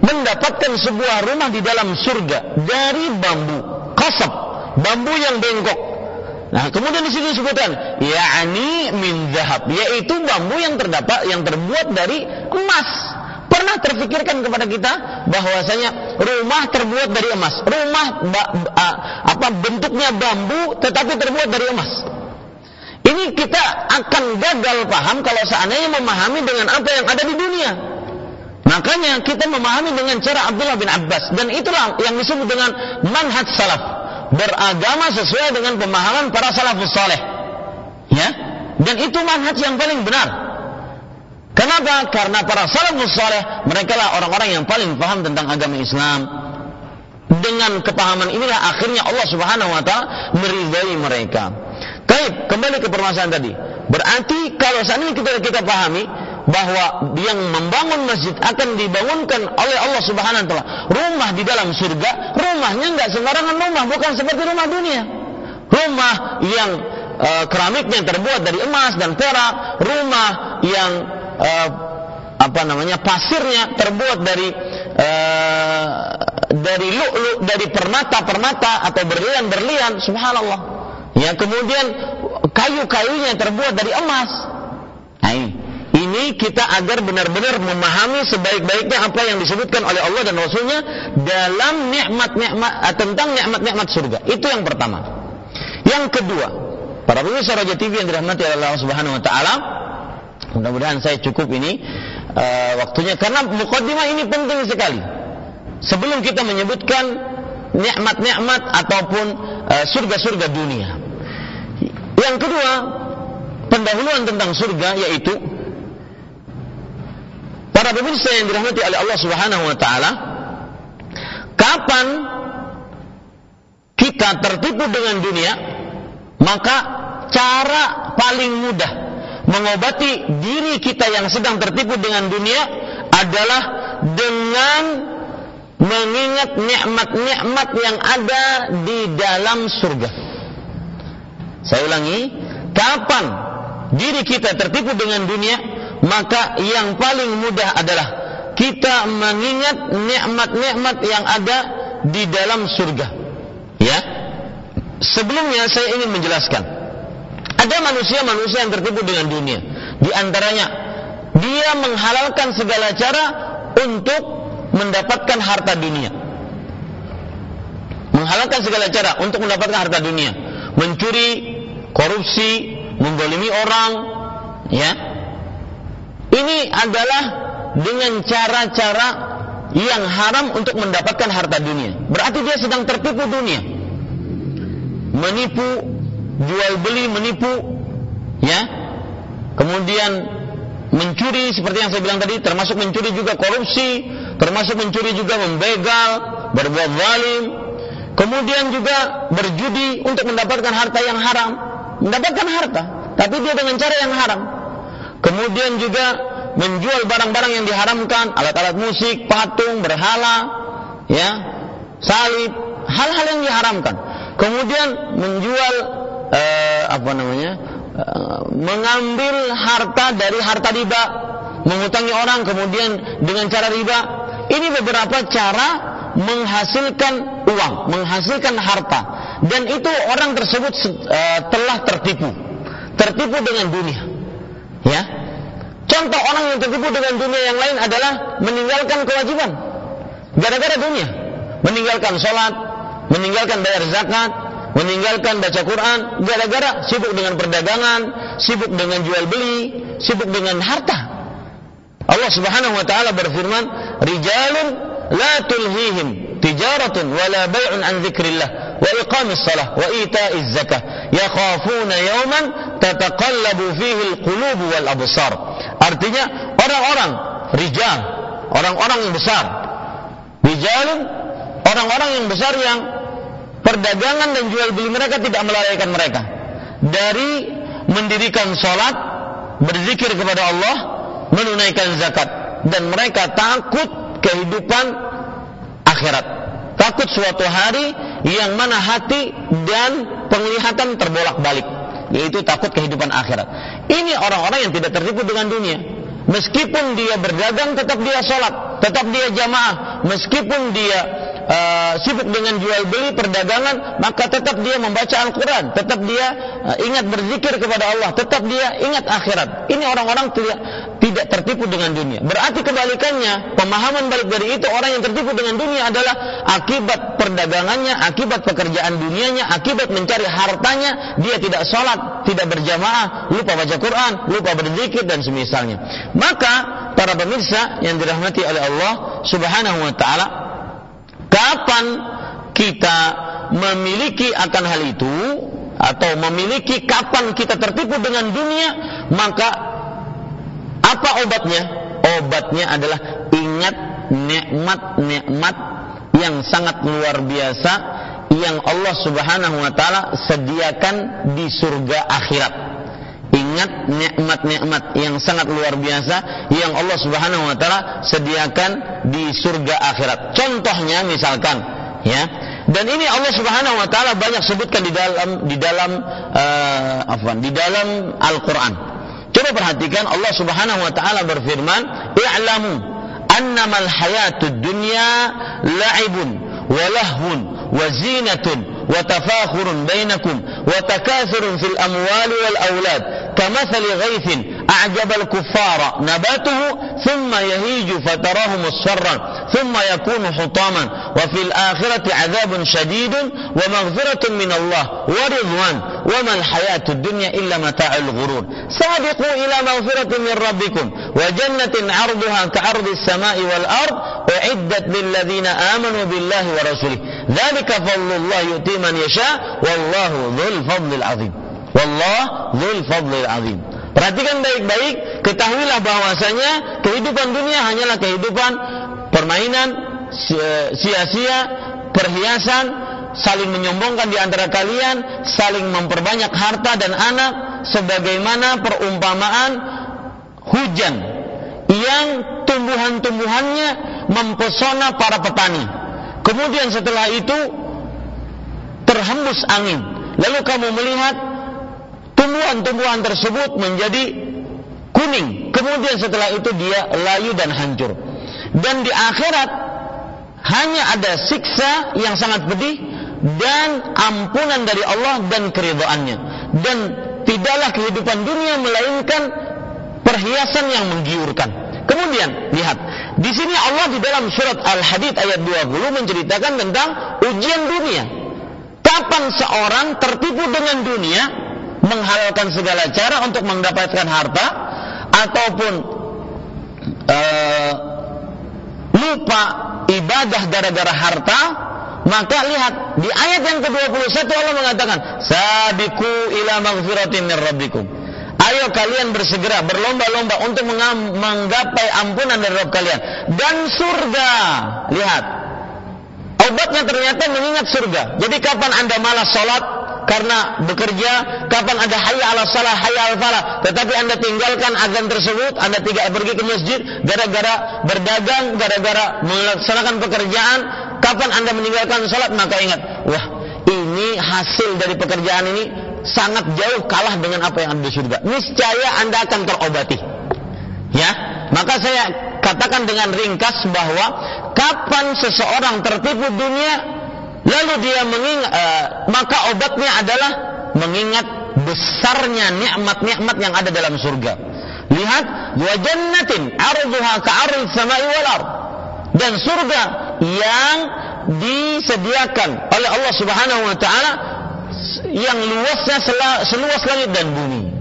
Mendapatkan sebuah rumah di dalam surga dari bambu kasab bambu yang bengkok nah kemudian di sini disebutkan yakni min zahab yaitu bambu yang terdapat yang terbuat dari emas Pernah terfikirkan kepada kita bahwasanya rumah terbuat dari emas, rumah ba, ba, apa bentuknya bambu tetapi terbuat dari emas. Ini kita akan gagal paham kalau seandainya memahami dengan apa yang ada di dunia. Makanya kita memahami dengan cara Abdullah bin Abbas dan itulah yang disebut dengan manhaj salaf. Beragama sesuai dengan pemahaman para salafus saleh. Ya. Dan itu manhaj yang paling benar. Kenapa? Karena para salafus saleh mereka lah orang-orang yang paling paham tentang agama Islam. Dengan kepahaman inilah akhirnya Allah Subhanahu wa taala meridai mereka. Baik, kembali ke permasalahan tadi. Berarti kalau saat ini kita kita pahami bahwa yang membangun masjid akan dibangunkan oleh Allah Subhanahu wa taala rumah di dalam surga, rumahnya enggak sembarangan rumah, bukan seperti rumah dunia. Rumah yang uh, keramiknya terbuat dari emas dan perak, rumah yang uh, apa namanya pasirnya terbuat dari uh, dari lu'lu dari permata-permata atau berlian-berlian subhanallah Ya, kemudian kayu-kayunya terbuat dari emas. Ini. kita agar benar-benar memahami sebaik-baiknya apa yang disebutkan oleh Allah dan Rasulnya dalam nikmat-nikmat eh, tentang nikmat-nikmat surga. Itu yang pertama. Yang kedua, para pemirsa Raja TV yang dirahmati oleh Allah Subhanahu Wa Taala, mudah-mudahan saya cukup ini uh, waktunya karena mukaddimah ini penting sekali. Sebelum kita menyebutkan nikmat-nikmat ataupun uh, surga-surga dunia. Yang kedua, pendahuluan tentang surga yaitu para pemirsa yang dirahmati oleh Allah Subhanahu wa taala, kapan kita tertipu dengan dunia, maka cara paling mudah mengobati diri kita yang sedang tertipu dengan dunia adalah dengan mengingat nikmat-nikmat yang ada di dalam surga. Saya ulangi, kapan diri kita tertipu dengan dunia, maka yang paling mudah adalah kita mengingat nikmat-nikmat yang ada di dalam surga. Ya. Sebelumnya saya ingin menjelaskan. Ada manusia-manusia yang tertipu dengan dunia. Di antaranya dia menghalalkan segala cara untuk mendapatkan harta dunia. Menghalalkan segala cara untuk mendapatkan harta dunia. Mencuri, korupsi, menggolimi orang, ya. Ini adalah dengan cara-cara yang haram untuk mendapatkan harta dunia. Berarti dia sedang tertipu dunia. Menipu, jual beli, menipu, ya. Kemudian mencuri seperti yang saya bilang tadi termasuk mencuri juga korupsi termasuk mencuri juga membegal berbuat zalim kemudian juga berjudi untuk mendapatkan harta yang haram mendapatkan harta tapi dia dengan cara yang haram kemudian juga menjual barang-barang yang diharamkan alat-alat musik patung berhala ya salib hal-hal yang diharamkan kemudian menjual eh, apa namanya Eh, mengambil harta dari harta riba, mengutangi orang kemudian dengan cara riba. Ini beberapa cara menghasilkan uang, menghasilkan harta. Dan itu orang tersebut uh, telah tertipu. Tertipu dengan dunia. Ya. Contoh orang yang tertipu dengan dunia yang lain adalah meninggalkan kewajiban. Gara-gara dunia. Meninggalkan sholat, meninggalkan bayar zakat, meninggalkan baca Quran gara-gara sibuk dengan perdagangan, sibuk dengan jual beli, sibuk dengan harta. Allah Subhanahu wa taala berfirman, "Rijalun la tulhihim tijaratun wala bai'un an dzikrillah wa iqamis salah wa ita'iz zakah yakhafuna yawman tataqallabu fihi al-qulub wal absar." Artinya orang-orang rijal, orang-orang yang besar. Rijalun orang-orang yang besar yang perdagangan dan jual beli mereka tidak melalaikan mereka dari mendirikan sholat, berzikir kepada Allah, menunaikan zakat dan mereka takut kehidupan akhirat. Takut suatu hari yang mana hati dan penglihatan terbolak-balik, yaitu takut kehidupan akhirat. Ini orang-orang yang tidak tertipu dengan dunia. Meskipun dia berdagang, tetap dia sholat, tetap dia jamaah. Meskipun dia uh, sibuk dengan jual beli perdagangan maka tetap dia membaca Al-Quran tetap dia uh, ingat berzikir kepada Allah tetap dia ingat akhirat ini orang-orang tidak tidak tertipu dengan dunia. Berarti kebalikannya pemahaman balik dari itu orang yang tertipu dengan dunia adalah akibat perdagangannya akibat pekerjaan dunianya akibat mencari hartanya dia tidak sholat tidak berjamaah lupa baca Quran lupa berzikir dan semisalnya. Maka para pemirsa yang dirahmati oleh Allah subhanahu wa ta'ala kapan kita memiliki akan hal itu atau memiliki kapan kita tertipu dengan dunia maka apa obatnya obatnya adalah ingat nikmat-nikmat yang sangat luar biasa yang Allah Subhanahu wa taala sediakan di surga akhirat ingat nikmat-nikmat yang sangat luar biasa yang Allah Subhanahu wa taala sediakan di surga akhirat. Contohnya misalkan ya. Dan ini Allah Subhanahu wa taala banyak sebutkan di dalam di dalam uh, afwan, di dalam Al-Qur'an. Coba perhatikan Allah Subhanahu wa taala berfirman, "I'lamu annamal hayatud dunya la'ibun wa lahwun wa zinatun wa tafakhurun bainakum wa takathurun fil amwali wal aulad kamathali ghaithin a'jaba al kuffara nabatuhu thumma yahiju fatarahu musfarran thumma yakunu hutaman wa fil akhirati adhabun shadidun wa maghfiratun min Allah wa ridwan wa ma al hayatud dunya illa mata'ul ghurur sabiqu ila maghfiratin min rabbikum wa jannatin 'arduha ka'ardi as-sama'i wal ard u'iddat lil ladzina amanu billahi wa rasulih dzalika fadlullah yu'ti man Perhatikan baik-baik, ketahuilah bahwasanya kehidupan dunia hanyalah kehidupan permainan, sia-sia, perhiasan, saling menyombongkan di antara kalian, saling memperbanyak harta dan anak, sebagaimana perumpamaan hujan yang tumbuhan-tumbuhannya mempesona para petani. Kemudian setelah itu terhembus angin. Lalu kamu melihat tumbuhan-tumbuhan tersebut menjadi kuning. Kemudian setelah itu dia layu dan hancur. Dan di akhirat hanya ada siksa yang sangat pedih dan ampunan dari Allah dan keridhaannya. Dan tidaklah kehidupan dunia melainkan perhiasan yang menggiurkan. Kemudian lihat, di sini Allah di dalam surat Al-Hadid ayat 20 menceritakan tentang ujian dunia. Kapan seorang tertipu dengan dunia, menghalalkan segala cara untuk mendapatkan harta ataupun uh, lupa ibadah gara-gara harta maka lihat di ayat yang ke-21 Allah mengatakan sabiku ila maghfiratin min rabbikum. Ayo kalian bersegera berlomba-lomba untuk menggapai ampunan dari Rabb kalian. Dan surga lihat. Obatnya ternyata mengingat surga. Jadi kapan anda malas sholat karena bekerja, kapan ada hayya ala salah, hayya al falah, tetapi Anda tinggalkan azan tersebut, Anda tidak pergi ke masjid gara-gara berdagang, gara-gara melaksanakan pekerjaan, kapan Anda meninggalkan salat maka ingat, wah, ini hasil dari pekerjaan ini sangat jauh kalah dengan apa yang ada di surga. Niscaya Anda akan terobati. Ya, maka saya katakan dengan ringkas bahwa kapan seseorang tertipu dunia Lalu dia mengingat, uh, maka obatnya adalah mengingat besarnya nikmat-nikmat yang ada dalam surga. Lihat, wa jannatin arduha ka'arul samai wal ard. Dan surga yang disediakan oleh Allah Subhanahu wa taala yang luasnya seluas langit dan bumi.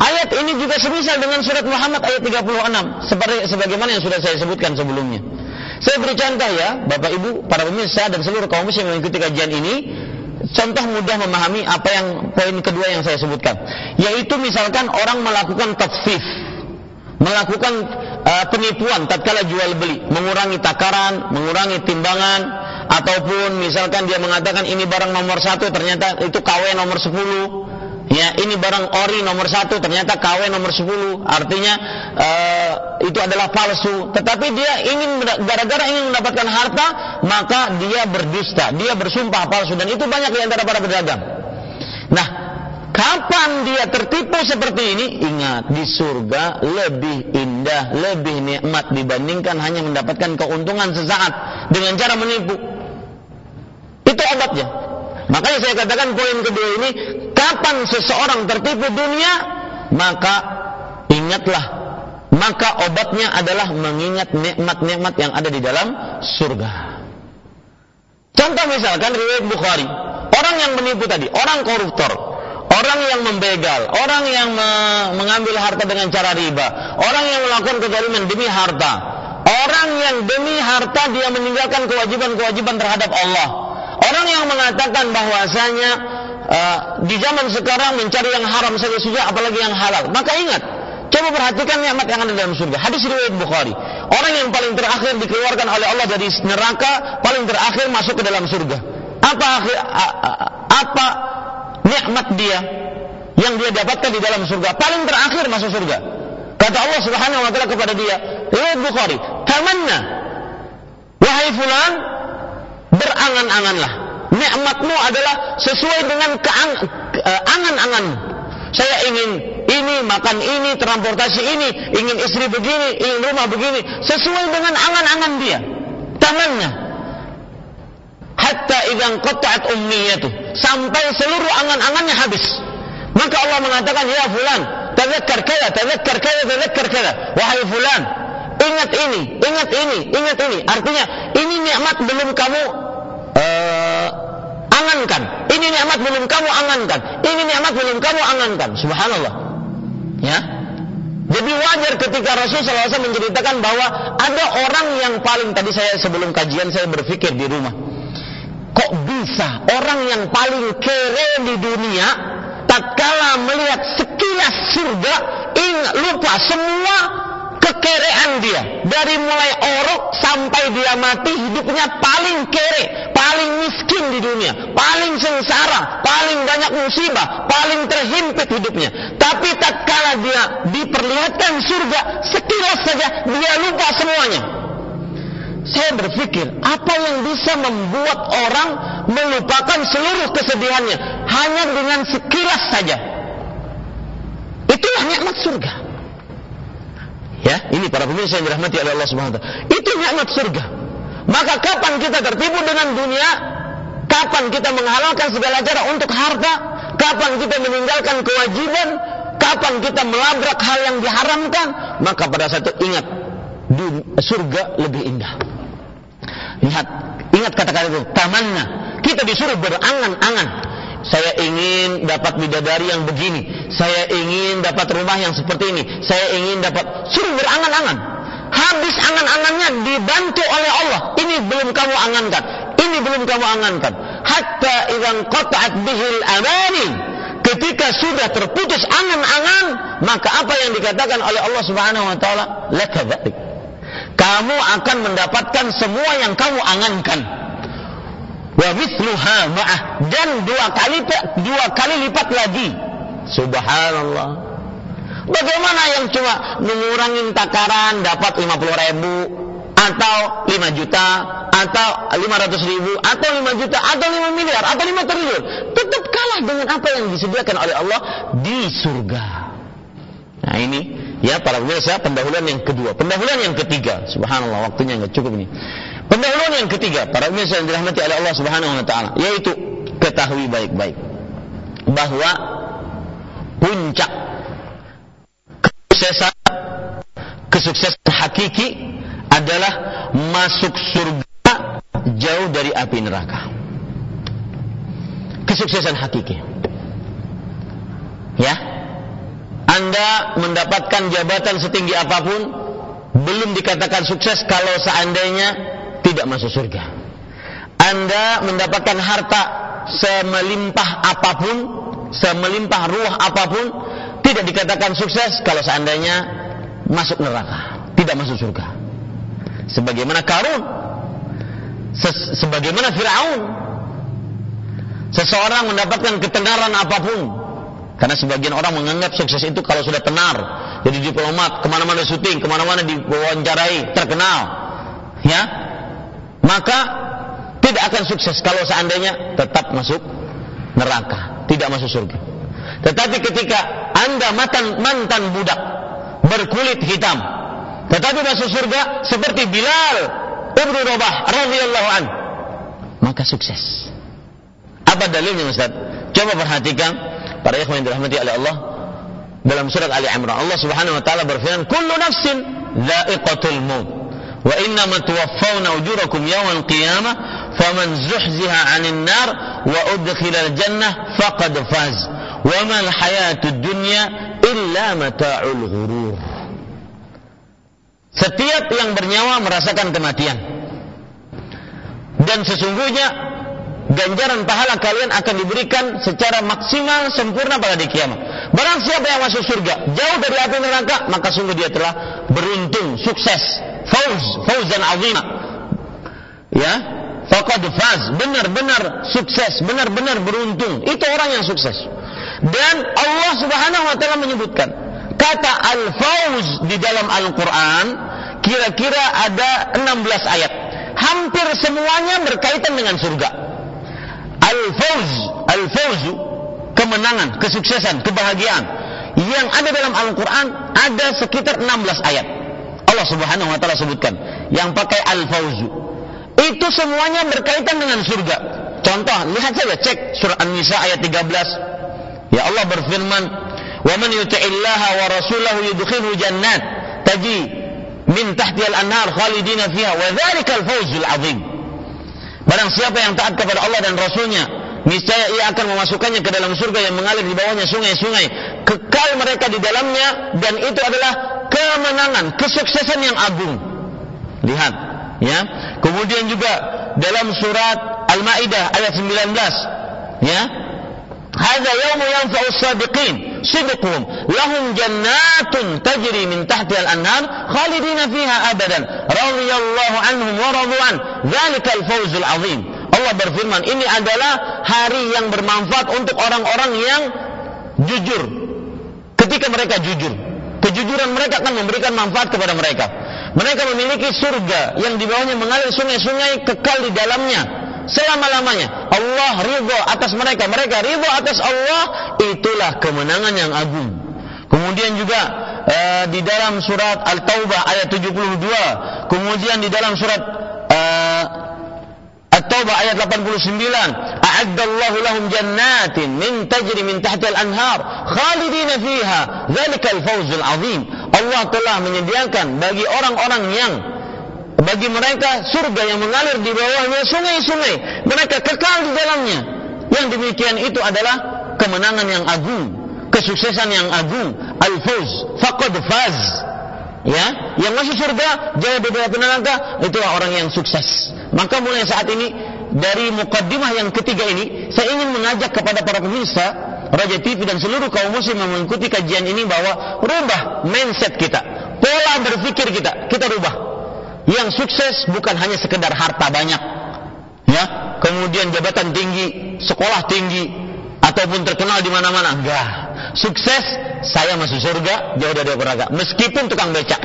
Ayat ini juga semisal dengan surat Muhammad ayat 36 seperti sebagaimana yang sudah saya sebutkan sebelumnya. Saya beri contoh ya, Bapak Ibu, para pemirsa dan seluruh kaum muslim yang mengikuti kajian ini, contoh mudah memahami apa yang poin kedua yang saya sebutkan, yaitu misalkan orang melakukan tatfif, melakukan uh, penipuan tatkala jual beli, mengurangi takaran, mengurangi timbangan, ataupun misalkan dia mengatakan ini barang nomor satu ternyata itu KW nomor sepuluh ya ini barang ori nomor satu ternyata KW nomor sepuluh. Artinya uh, itu adalah palsu. Tetapi dia ingin gara-gara ingin mendapatkan harta maka dia berdusta. Dia bersumpah palsu. Dan itu banyak di antara para pedagang. Nah kapan dia tertipu seperti ini? Ingat di surga lebih indah lebih nikmat dibandingkan hanya mendapatkan keuntungan sesaat dengan cara menipu. Itu obatnya Makanya saya katakan poin kedua ini, kapan seseorang tertipu dunia, maka ingatlah, maka obatnya adalah mengingat nikmat-nikmat yang ada di dalam surga. Contoh misalkan riwayat Bukhari, orang yang menipu tadi, orang koruptor, orang yang membegal, orang yang me mengambil harta dengan cara riba, orang yang melakukan kezaliman demi harta, orang yang demi harta dia meninggalkan kewajiban-kewajiban terhadap Allah. Orang yang mengatakan bahwasanya uh, di zaman sekarang mencari yang haram saja sudah apalagi yang halal. Maka ingat, coba perhatikan nikmat yang ada dalam surga. Hadis riwayat Bukhari. Orang yang paling terakhir dikeluarkan oleh Allah dari neraka, paling terakhir masuk ke dalam surga. Apa apa nikmat dia yang dia dapatkan di dalam surga? Paling terakhir masuk surga. Kata Allah Subhanahu wa taala kepada dia, riwayat Bukhari, "Tamanna wahai fulan, berangan-anganlah. Nikmatmu adalah sesuai dengan angan-angan. Saya ingin ini, makan ini, transportasi ini, ingin istri begini, ingin rumah begini, sesuai dengan angan-angan dia. Tangannya. hatta idzan qata'at umniyatu sampai seluruh angan-angannya habis. Maka Allah mengatakan, "Ya fulan, tadzakkar kada, tadzakkar kada, tadzakkar kada." Wahai fulan, ingat ini, ingat ini, ingat ini. Artinya, ini nikmat belum kamu uh, angankan. Ini nikmat belum kamu angankan. Ini nikmat belum kamu angankan. Subhanallah. Ya. Jadi wajar ketika Rasulullah SAW menceritakan bahwa ada orang yang paling tadi saya sebelum kajian saya berpikir di rumah, kok bisa orang yang paling kere di dunia tatkala melihat sekilas surga ingat lupa semua kekerean dia. Dari mulai orok sampai dia mati hidupnya paling kere paling miskin di dunia paling sengsara paling banyak musibah paling terhimpit hidupnya. Tapi tatkala dia diperlihatkan surga sekilas saja dia lupa semuanya. Saya berpikir apa yang bisa membuat orang melupakan seluruh kesedihannya? Hanya dengan sekilas saja. Itulah nikmat surga Ya, ini para pemirsa yang dirahmati oleh Allah Subhanahu wa taala. Itu nikmat surga. Maka kapan kita tertipu dengan dunia? Kapan kita menghalalkan segala cara untuk harta? Kapan kita meninggalkan kewajiban? Kapan kita melabrak hal yang diharamkan? Maka pada saat itu ingat surga lebih indah. Lihat, ingat kata-kata itu, tamanna. Kita disuruh berangan-angan saya ingin dapat bidadari yang begini. Saya ingin dapat rumah yang seperti ini. Saya ingin dapat suruh berangan-angan. Habis angan-angannya dibantu oleh Allah. Ini belum kamu angankan. Ini belum kamu angankan. Hatta idzan qata'at bihil amani. Ketika sudah terputus angan-angan, maka apa yang dikatakan oleh Allah Subhanahu wa taala? Lakadzalik. Kamu akan mendapatkan semua yang kamu angankan wa mithluha ma'ah. Dan dua kali dua kali lipat lagi. Subhanallah. Bagaimana yang cuma mengurangi takaran dapat 50 ribu atau 5 juta atau 500 ribu atau 5 juta atau 5 miliar atau 5 triliun. Tetap kalah dengan apa yang disediakan oleh Allah di surga. Nah ini ya para pemirsa pendahuluan yang kedua. Pendahuluan yang ketiga. Subhanallah waktunya nggak cukup ini Pendahuluan yang ketiga, para pemirsa yang dirahmati oleh Allah Subhanahu wa taala, yaitu ketahui baik-baik bahwa puncak kesuksesan kesuksesan hakiki adalah masuk surga jauh dari api neraka. Kesuksesan hakiki. Ya. Anda mendapatkan jabatan setinggi apa pun belum dikatakan sukses kalau seandainya tidak masuk surga. Anda mendapatkan harta semelimpah apa pun, semelimpah ruah apa pun, tidak dikatakan sukses kalau seandainya masuk neraka, tidak masuk surga. Sebagaimana Karun, sebagaimana Firaun, seseorang mendapatkan ketenaran apa pun, karena sebagian orang menganggap sukses itu kalau sudah tenar, jadi diplomat, ke mana-mana syuting, ke mana-mana diwawancarai, terkenal, ya maka tidak akan sukses kalau seandainya tetap masuk neraka, tidak masuk surga. Tetapi ketika Anda mantan mantan budak berkulit hitam, tetapi masuk surga seperti Bilal Ibnu Rabah radhiyallahu an, maka sukses. Apa dalilnya Ustaz? Coba perhatikan para ikhwan yang dirahmati oleh Allah dalam surat Ali Imran. Allah Subhanahu wa taala berfirman, "Kullu nafsin dha'iqatul maut." Ujurakum yawmal qiyamah faman zuhziha 'anil nar wa udkhilal jannah faqad faz. Wa mal hayatud dunya illa mata'ul ghurur. Setiap yang bernyawa merasakan kematian. Dan sesungguhnya ganjaran pahala kalian akan diberikan secara maksimal sempurna pada di kiamat. Barang siapa yang masuk surga jauh dari api neraka, maka sungguh dia telah beruntung, sukses fauz, fauzan azima. Ya, faqad faz, benar-benar sukses, benar-benar beruntung. Itu orang yang sukses. Dan Allah Subhanahu wa taala menyebutkan kata al-fauz di dalam Al-Qur'an kira-kira ada 16 ayat. Hampir semuanya berkaitan dengan surga. Al-fauz, al-fauzu kemenangan, kesuksesan, kebahagiaan yang ada dalam Al-Qur'an ada sekitar 16 ayat. Allah Subhanahu wa taala sebutkan yang pakai al-fauzu. Itu semuanya berkaitan dengan surga. Contoh, lihat saja cek surah An-Nisa ayat 13. Ya Allah berfirman, "Wa man yuti'illaha wa rasulahu yudkhilhu jannat tajri min tahtiha al-anhar khalidina fiha wa dzalikal fawzul 'adzim." Barang siapa yang taat kepada Allah dan Rasulnya, niscaya ia akan memasukkannya ke dalam surga yang mengalir di bawahnya sungai-sungai. Kekal mereka di dalamnya dan itu adalah kemenangan, kesuksesan yang agung. Lihat, ya. Kemudian juga dalam surat Al-Maidah ayat 19, ya. Hadza yawmu yanfa'u as-sabiqin sidquhum lahum jannatun tajri min tahtiha al-anhar khalidina fiha abadan radhiyallahu anhum wa radu an dzalikal fawzul azim Allah berfirman ini adalah hari yang bermanfaat untuk orang-orang yang jujur ketika mereka jujur kejujuran mereka akan memberikan manfaat kepada mereka. Mereka memiliki surga yang di bawahnya mengalir sungai-sungai kekal di dalamnya selama-lamanya. Allah ridho atas mereka, mereka ridho atas Allah, itulah kemenangan yang agung. Kemudian juga uh, di dalam surat Al-Taubah ayat 72, kemudian di dalam surat uh, At-Taubah ayat 89, a'addallahu lahum jannatin min tajri min tahtil anhar khalidina fiha dzalikal fawzul azim. Allah telah menyediakan bagi orang-orang yang bagi mereka surga yang mengalir di bawahnya sungai-sungai. Mereka kekal di dalamnya. Yang demikian itu adalah kemenangan yang agung, kesuksesan yang agung, al-fawz, faqad faz. Ya, yang masuk surga jauh dari neraka itulah orang yang sukses. Maka mulai saat ini dari mukaddimah yang ketiga ini saya ingin mengajak kepada para pemirsa Raja TV dan seluruh kaum muslim yang mengikuti kajian ini bahwa rubah mindset kita, pola berpikir kita, kita rubah. Yang sukses bukan hanya sekedar harta banyak, ya, kemudian jabatan tinggi, sekolah tinggi, ataupun terkenal di mana-mana. Enggak. Sukses saya masuk surga jauh dari neraka. Meskipun tukang becak,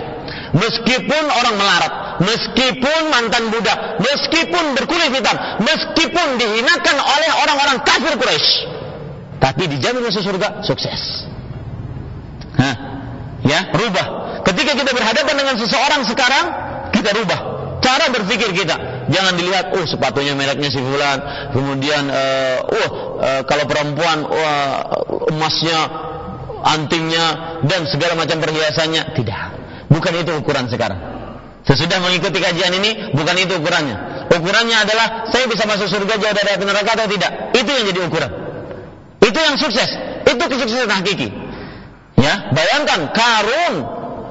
meskipun orang melarat, meskipun mantan budak, meskipun berkulit hitam, meskipun dihinakan oleh orang-orang kafir Quraisy. Tapi dijamin masuk surga, sukses. Hah? Ya, rubah. Ketika kita berhadapan dengan seseorang sekarang, kita rubah cara berpikir kita. Jangan dilihat, oh sepatunya mereknya si fulan, kemudian uh, oh uh, kalau perempuan uh, emasnya, antingnya dan segala macam perhiasannya. Tidak. Bukan itu ukuran sekarang. Sesudah mengikuti kajian ini, bukan itu ukurannya. Ukurannya adalah saya bisa masuk surga jauh dari api neraka atau tidak. Itu yang jadi ukuran. Itu yang sukses. Itu kesuksesan hakiki. Ya, bayangkan karun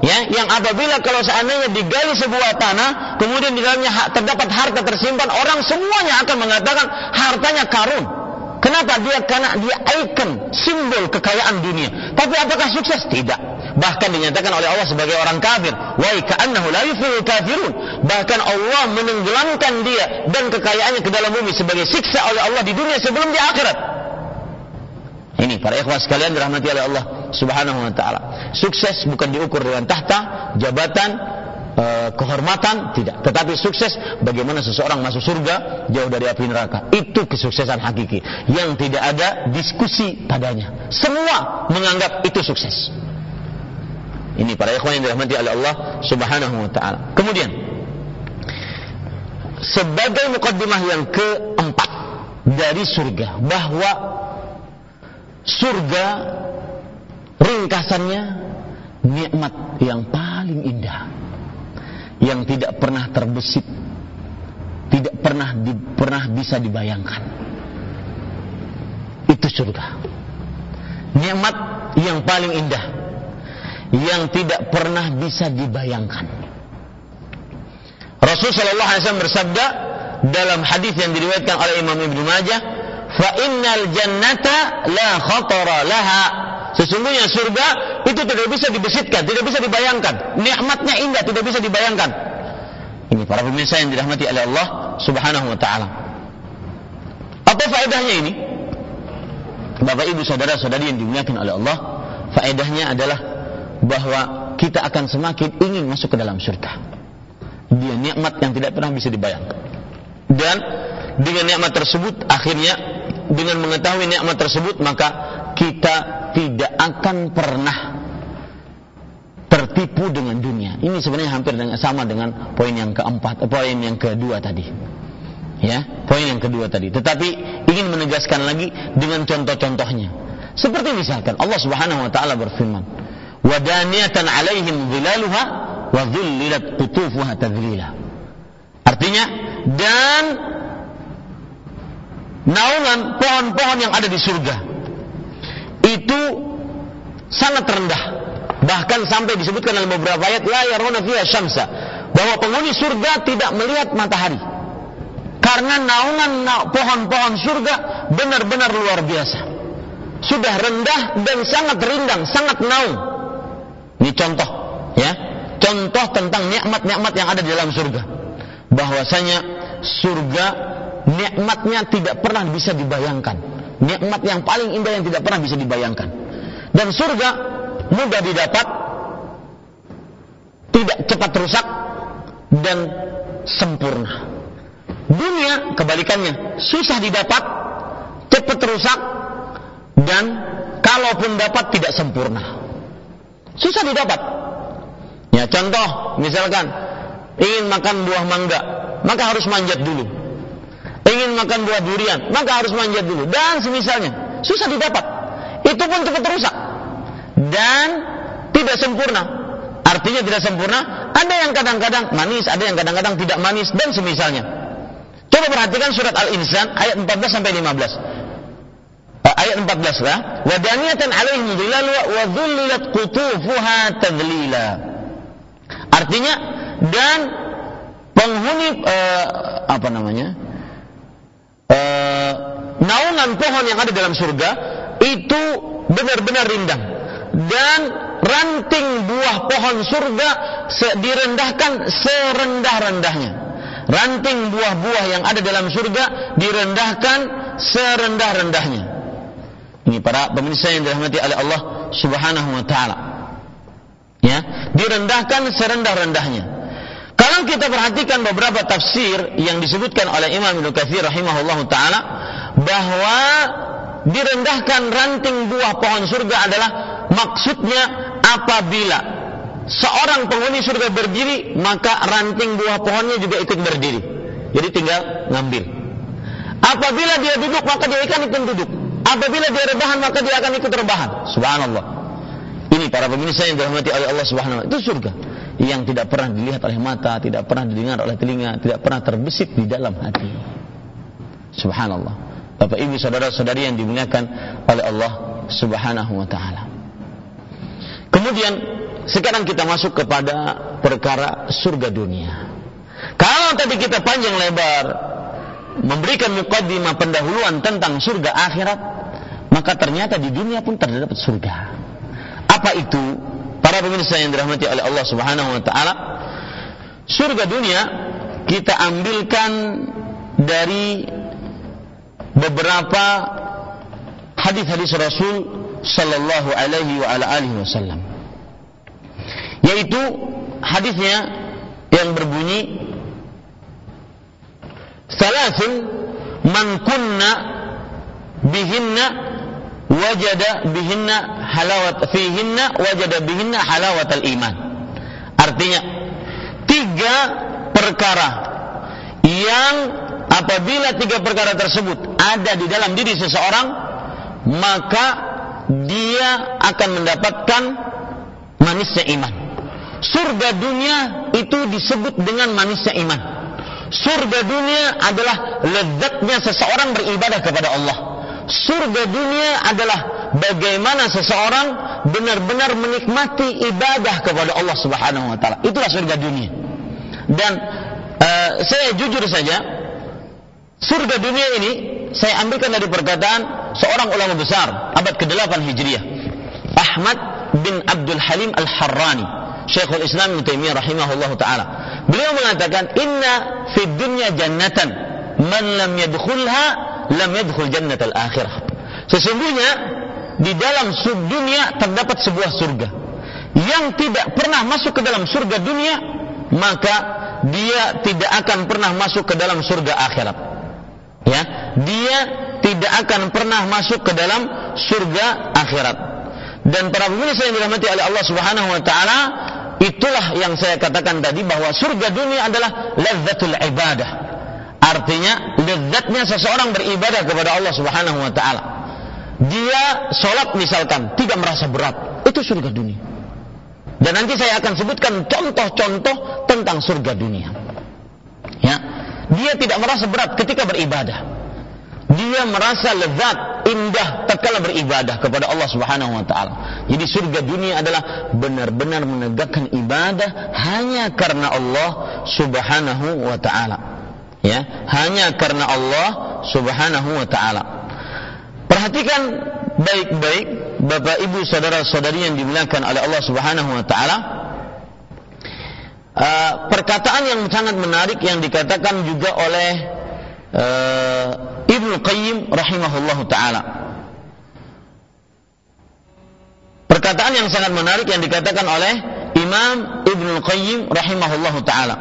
ya yang apabila kalau seandainya digali sebuah tanah kemudian di dalamnya terdapat harta tersimpan orang semuanya akan mengatakan hartanya karun kenapa dia karena dia ikon simbol kekayaan dunia tapi apakah sukses tidak bahkan dinyatakan oleh Allah sebagai orang kafir wa la kafirun bahkan Allah menenggelamkan dia dan kekayaannya ke dalam bumi sebagai siksa oleh Allah di dunia sebelum di akhirat ini para ikhwah sekalian dirahmati oleh Allah Subhanahu wa taala. Sukses bukan diukur dengan tahta, jabatan, e, kehormatan, tidak. Tetapi sukses bagaimana seseorang masuk surga jauh dari api neraka. Itu kesuksesan hakiki yang tidak ada diskusi padanya. Semua menganggap itu sukses. Ini para ikhwan yang dirahmati oleh Allah Subhanahu wa taala. Kemudian sebagai mukaddimah yang keempat dari surga bahwa surga ringkasannya nikmat yang paling indah yang tidak pernah terbesit tidak pernah di, pernah bisa dibayangkan. Itu surga. Nikmat yang paling indah yang tidak pernah bisa dibayangkan. Rasul Shallallahu Alaihi Wasallam bersabda dalam hadis yang diriwayatkan oleh Imam Ibnu Majah fa innal jannata la khatara laha. Sesungguhnya surga itu tidak bisa dibesitkan tidak bisa dibayangkan. Nikmatnya indah tidak bisa dibayangkan. Ini para pemirsa yang dirahmati oleh Allah subhanahu wa ta'ala. Apa faedahnya ini? Bapak ibu saudara saudari yang dimuliakan oleh Allah faedahnya adalah bahwa kita akan semakin ingin masuk ke dalam surga dia nikmat yang tidak pernah bisa dibayangkan dan dengan nikmat tersebut akhirnya dengan mengetahui nikmat tersebut maka kita tidak akan pernah tertipu dengan dunia. Ini sebenarnya hampir dengan, sama dengan poin yang keempat, poin yang kedua tadi. Ya, poin yang kedua tadi. Tetapi ingin menegaskan lagi dengan contoh-contohnya. Seperti misalkan Allah Subhanahu wa taala berfirman, "Wadaniyatan 'alaihim dhilaluha wa dhullilat qutufuha tadlila." Artinya, dan naungan pohon-pohon yang ada di surga itu sangat rendah. Bahkan sampai disebutkan dalam beberapa ayat la yaruna fiha syamsa bahwa penghuni surga tidak melihat matahari. Karena naungan pohon-pohon surga benar-benar luar biasa. Sudah rendah dan sangat rindang, sangat naung. Ini contoh, ya. Contoh tentang nikmat-nikmat yang ada di dalam surga. Bahwasanya surga nikmatnya tidak pernah bisa dibayangkan. Nikmat yang paling indah yang tidak pernah bisa dibayangkan. Dan surga mudah didapat, tidak cepat rusak, dan sempurna. Dunia kebalikannya, susah didapat, cepat rusak, dan kalaupun dapat tidak sempurna. Susah didapat. Ya contoh, misalkan ingin makan buah mangga, maka harus manjat dulu. Ingin makan buah durian, maka harus manjat dulu. Dan semisalnya, susah didapat. Itu pun cepat rusak. Dan tidak sempurna. Artinya tidak sempurna, ada yang kadang-kadang manis, ada yang kadang-kadang tidak manis, dan semisalnya. Coba perhatikan surat Al-Insan ayat 14 sampai 15. Eh, ayat 14 lah. Wa daniyatan alaihim dhilal wa dhullilat qutufuha tadlila. Artinya dan penghuni uh, apa namanya? Uh, naungan pohon yang ada dalam surga itu benar-benar rindang dan ranting buah pohon surga direndahkan serendah-rendahnya ranting buah-buah yang ada dalam surga direndahkan serendah-rendahnya. Ini para pemirsa yang dirahmati oleh Allah Subhanahu wa taala. Ya, direndahkan serendah-rendahnya. Kalau kita perhatikan beberapa tafsir yang disebutkan oleh Imam Ibnu Katsir rahimahullah taala bahwa direndahkan ranting buah pohon surga adalah maksudnya apabila seorang penghuni surga berdiri, maka ranting buah pohonnya juga ikut berdiri. Jadi tinggal ngambil. Apabila dia duduk, maka dia akan ikut duduk. Apabila dia rebahan, maka dia akan ikut rebahan. Subhanallah. Ini para pemirsa yang dirahmati oleh Allah Subhanahu wa Itu surga yang tidak pernah dilihat oleh mata, tidak pernah didengar oleh telinga, tidak pernah terbesit di dalam hati. Subhanallah. Bapak Ibu saudara-saudari yang dimuliakan oleh Allah Subhanahu wa taala. Kemudian sekarang kita masuk kepada perkara surga dunia. Kalau tadi kita panjang lebar memberikan mukaddimah pendahuluan tentang surga akhirat, maka ternyata di dunia pun terdapat surga. Apa itu? Para pemirsa yang dirahmati oleh Allah Subhanahu wa taala, surga dunia kita ambilkan dari beberapa hadis-hadis Rasul sallallahu alaihi wa ala alihi wasallam yaitu hadisnya yang berbunyi salasun man kunna bihinna wajada bihinna halawat fihinna wajada bihinna halawat al iman artinya tiga perkara yang apabila tiga perkara tersebut ada di dalam diri seseorang maka dia akan mendapatkan manisnya iman surga dunia itu disebut dengan manisnya iman. Surga dunia adalah lezatnya seseorang beribadah kepada Allah. Surga dunia adalah bagaimana seseorang benar-benar menikmati ibadah kepada Allah Subhanahu wa taala. Itulah surga dunia. Dan uh, saya jujur saja, surga dunia ini saya ambilkan dari perkataan seorang ulama besar abad ke-8 Hijriah, Ahmad bin Abdul Halim Al-Harrani Syekhul Islam Ibnu Taimiyah rahimahullah taala. Beliau mengatakan inna fid dunya jannatan man lam yadkhulha lam yadkhul jannatal akhirah. Sesungguhnya di dalam dunia terdapat sebuah surga. Yang tidak pernah masuk ke dalam surga dunia, maka dia tidak akan pernah masuk ke dalam surga akhirat. Ya, dia tidak akan pernah masuk ke dalam surga akhirat. Dan para pemirsa yang dirahmati oleh Allah Subhanahu wa taala, itulah yang saya katakan tadi bahwa surga dunia adalah lazzatul ibadah. Artinya lezatnya seseorang beribadah kepada Allah Subhanahu wa taala. Dia sholat misalkan tidak merasa berat, itu surga dunia. Dan nanti saya akan sebutkan contoh-contoh tentang surga dunia. Ya, dia tidak merasa berat ketika beribadah dia merasa lezat, indah tatkala beribadah kepada Allah Subhanahu wa taala. Jadi surga dunia adalah benar-benar menegakkan ibadah hanya karena Allah Subhanahu wa taala. Ya, hanya karena Allah Subhanahu wa taala. Perhatikan baik-baik Bapak Ibu saudara-saudari yang dimuliakan oleh Allah Subhanahu wa taala. Uh, perkataan yang sangat menarik yang dikatakan juga oleh uh, Ibnu Qayyim rahimahullahu taala. Perkataan yang sangat menarik yang dikatakan oleh Imam Ibnu Qayyim rahimahullahu taala.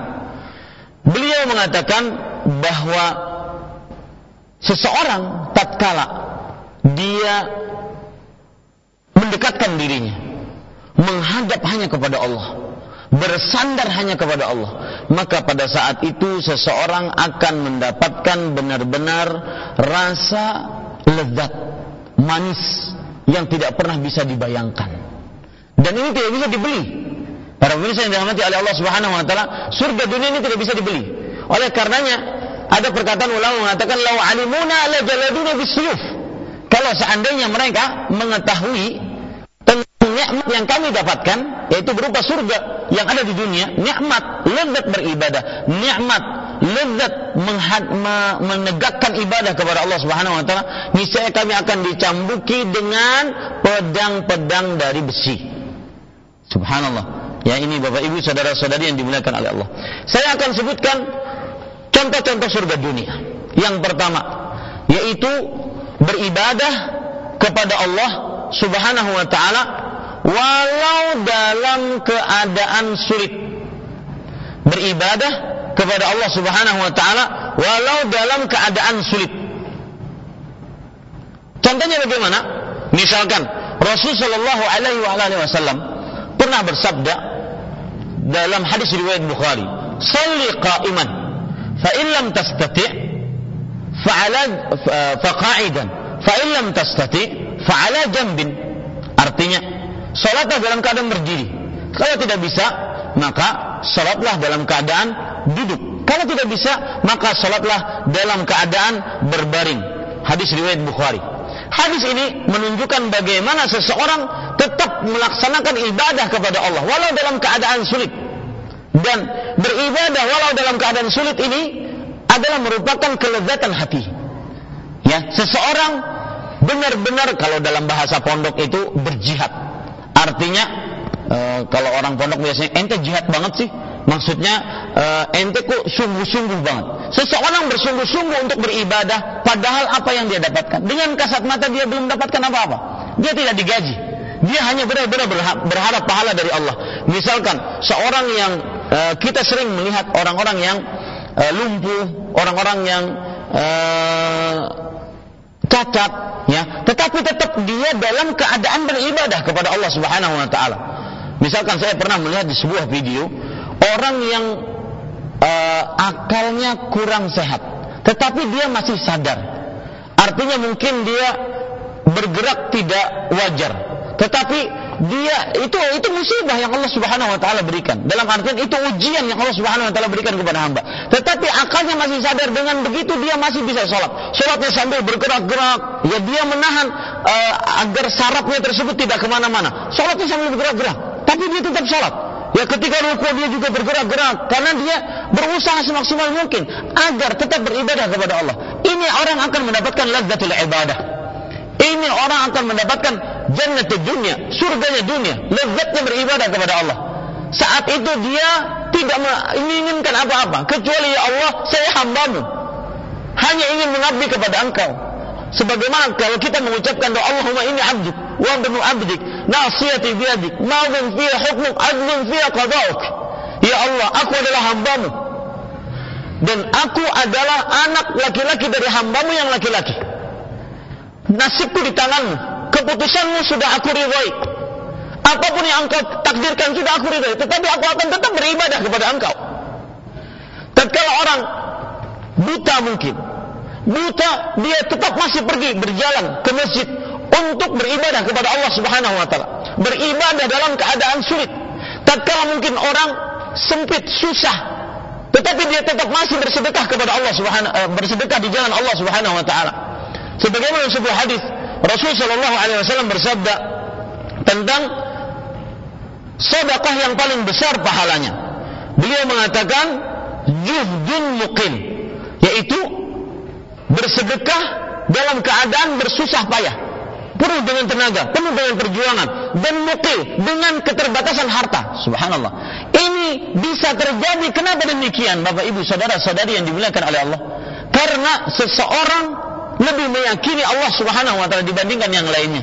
Beliau mengatakan bahwa seseorang tatkala dia mendekatkan dirinya menghadap hanya kepada Allah bersandar hanya kepada Allah, maka pada saat itu seseorang akan mendapatkan benar-benar rasa lezat, manis yang tidak pernah bisa dibayangkan. Dan ini tidak bisa dibeli. Para pemirsa yang dirahmati oleh Allah Subhanahu wa taala, surga dunia ini tidak bisa dibeli. Oleh karenanya ada perkataan ulama mengatakan lau alimuna la jaladuna bisuyuf. Kalau seandainya mereka mengetahui nikmat yang kami dapatkan yaitu berupa surga yang ada di dunia, nikmat lezat beribadah, nikmat lezat menegakkan ibadah kepada Allah Subhanahu wa taala, niscaya kami akan dicambuki dengan pedang-pedang dari besi. Subhanallah. Ya ini Bapak Ibu saudara-saudari yang dimuliakan oleh Allah. Saya akan sebutkan contoh-contoh surga dunia. Yang pertama yaitu beribadah kepada Allah Subhanahu wa taala walau dalam keadaan sulit beribadah kepada Allah Subhanahu wa taala walau dalam keadaan sulit. Contohnya bagaimana? Misalkan Rasul sallallahu alaihi wasallam pernah bersabda dalam hadis riwayat Bukhari, "Shalli qa'iman, tastati' fa'ala fa qa'idan, fa in lam tastati' fa'ala jambin." Artinya, Salatlah dalam keadaan berdiri. Kalau tidak bisa, maka salatlah dalam keadaan duduk. Kalau tidak bisa, maka salatlah dalam keadaan berbaring. Hadis riwayat Bukhari. Hadis ini menunjukkan bagaimana seseorang tetap melaksanakan ibadah kepada Allah walau dalam keadaan sulit. Dan beribadah walau dalam keadaan sulit ini adalah merupakan kelezatan hati. Ya, seseorang benar-benar kalau dalam bahasa pondok itu berjihad Artinya e, kalau orang pondok biasanya ente jihad banget sih. Maksudnya e, ente kok sungguh-sungguh banget. Seseorang bersungguh-sungguh untuk beribadah padahal apa yang dia dapatkan. Dengan kasat mata dia belum dapatkan apa-apa. Dia tidak digaji. Dia hanya benar-benar berharap pahala dari Allah. Misalkan seorang yang e, kita sering melihat orang-orang yang e, lumpuh, orang-orang yang e, cacat, ya, tetapi tetap dia dalam keadaan beribadah kepada Allah Subhanahu wa taala. Misalkan saya pernah melihat di sebuah video orang yang uh, akalnya kurang sehat, tetapi dia masih sadar. Artinya mungkin dia bergerak tidak wajar, tetapi dia itu itu musibah yang Allah Subhanahu wa taala berikan. Dalam artian itu ujian yang Allah Subhanahu wa taala berikan kepada hamba. Tetapi akalnya masih sadar dengan begitu dia masih bisa sholat. Sholatnya sambil bergerak-gerak, ya dia menahan uh, agar sarafnya tersebut tidak ke mana-mana. Sholatnya sambil bergerak-gerak, tapi dia tetap sholat. Ya ketika ruku dia juga bergerak-gerak karena dia berusaha semaksimal mungkin agar tetap beribadah kepada Allah. Ini orang akan mendapatkan lazzatul ibadah. Ini orang akan mendapatkan jannah dunia, surganya dunia, lezatnya beribadah kepada Allah. Saat itu dia tidak menginginkan apa-apa kecuali ya Allah, saya hambamu. Hanya ingin mengabdi kepada Engkau. Sebagaimana kalau kita mengucapkan doa Allahumma ini abdik wa benu abdik nasiyati biadik maudin fiya hukmuk adlun fiya qada'uk. Ya Allah, aku adalah hambamu. Dan aku adalah anak laki-laki dari hambamu yang laki-laki nasibku di tanganmu. Keputusanmu sudah aku ridhoi. Apa pun yang engkau takdirkan sudah aku ridhoi. Tetapi aku akan tetap beribadah kepada engkau. Tatkala orang buta mungkin, buta, dia tetap masih pergi berjalan ke masjid untuk beribadah kepada Allah Subhanahu wa taala. Beribadah dalam keadaan sulit. Tatkala mungkin orang sempit, susah, tetapi dia tetap masih bersedekah kepada Allah Subhanahu uh, bersedekah di jalan Allah Subhanahu wa taala. Sebagaimana sebuah hadis Rasul sallallahu alaihi wasallam bersabda tentang sedekah yang paling besar pahalanya. Beliau mengatakan juhdun muqim, yaitu bersedekah dalam keadaan bersusah payah penuh dengan tenaga, penuh dengan perjuangan dan mukil dengan keterbatasan harta. Subhanallah. Ini bisa terjadi kenapa demikian Bapak Ibu saudara-saudari yang dimuliakan oleh Allah? Karena seseorang lebih meyakini Allah Subhanahu wa taala dibandingkan yang lainnya.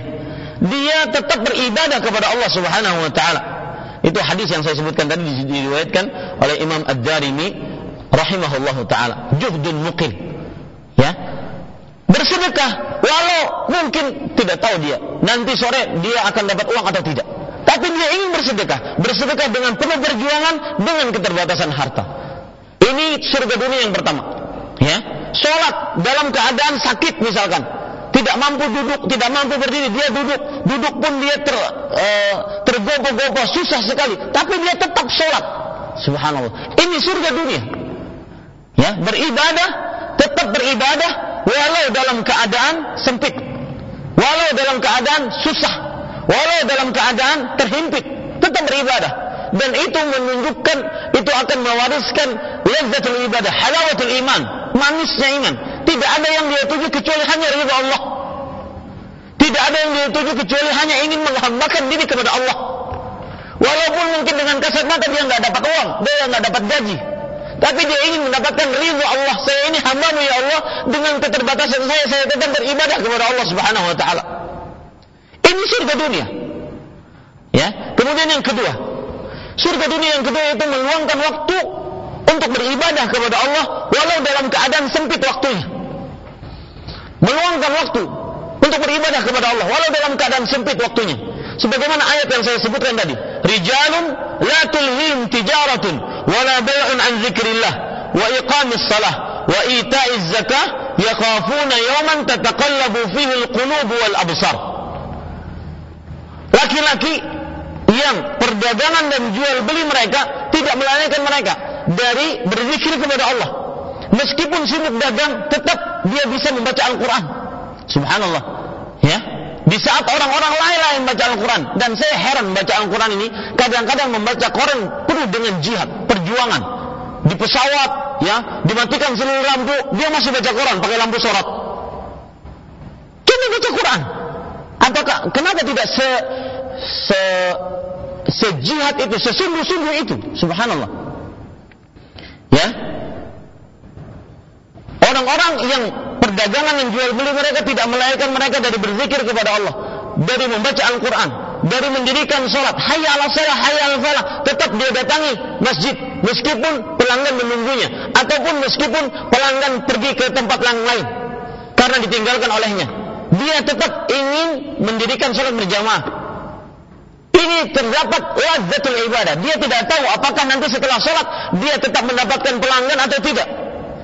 Dia tetap beribadah kepada Allah Subhanahu wa taala. Itu hadis yang saya sebutkan tadi diriwayatkan oleh Imam Ad-Darimi rahimahullahu taala. Juhdun mukil. Ya, bersedekah walau mungkin tidak tahu dia nanti sore dia akan dapat uang atau tidak tapi dia ingin bersedekah bersedekah dengan penuh perjuangan dengan keterbatasan harta ini surga dunia yang pertama ya sholat dalam keadaan sakit misalkan. Tidak mampu duduk tidak mampu berdiri dia duduk. Duduk pun dia ter, e, tergopoh-gopoh susah sekali. Tapi dia tetap sholat. Subhanallah. Ini surga dunia. Ya beribadah tetap beribadah walau dalam keadaan sempit, walau dalam keadaan susah, walau dalam keadaan terhimpit, tetap beribadah. Dan itu menunjukkan, itu akan mewariskan lezzatul ibadah, halawatul iman, manisnya iman. Tidak ada yang dia tuju kecuali hanya ridha Allah. Tidak ada yang dia tuju kecuali hanya ingin menghambakan diri kepada Allah. Walaupun mungkin dengan kasat mata dia nggak dapat uang, dia nggak dapat gaji, tapi dia ingin mendapatkan ridho Allah. Saya ini hambamu ya Allah, dengan keterbatasan saya, saya tetap beribadah kepada Allah Subhanahu wa taala. Ini surga dunia. Ya. Kemudian yang kedua, surga dunia yang kedua itu meluangkan waktu untuk beribadah kepada Allah walau dalam keadaan sempit waktunya. Meluangkan waktu untuk beribadah kepada Allah walau dalam keadaan sempit waktunya. Sebagaimana ayat yang saya sebutkan tadi, rijalun la tulhim tijaratun wala bai'un an dzikrillah wa iqamis salah wa ita'iz zakah yakhafuna yawman tataqallabu fihi alqulub wal absar. Laki-laki yang perdagangan dan jual beli mereka tidak melalaikan mereka dari berzikir kepada Allah. Meskipun sibuk dagang, tetap dia bisa membaca Al-Quran. Subhanallah. Ya, di saat orang-orang lain-lain baca Al-Quran. Dan saya heran baca Al-Quran ini. Kadang-kadang membaca Quran penuh dengan jihad, perjuangan. Di pesawat, ya, dimatikan seluruh lampu, dia masih baca Quran pakai lampu sorot. Coba baca Quran. Apakah, kenapa tidak se, se, sejihad itu, sesungguh-sungguh itu? Subhanallah. Ya. Orang-orang yang perdagangan yang jual beli mereka tidak melahirkan mereka dari berzikir kepada Allah, dari membaca Al-Quran, dari mendirikan sholat, hayya ala salah, hayya ala falah, tetap dia datangi masjid, meskipun pelanggan menunggunya, ataupun meskipun pelanggan pergi ke tempat lain, karena ditinggalkan olehnya. Dia tetap ingin mendirikan sholat berjamaah. Ini terdapat lazzatul ibadah. Dia tidak tahu apakah nanti setelah sholat dia tetap mendapatkan pelanggan atau tidak.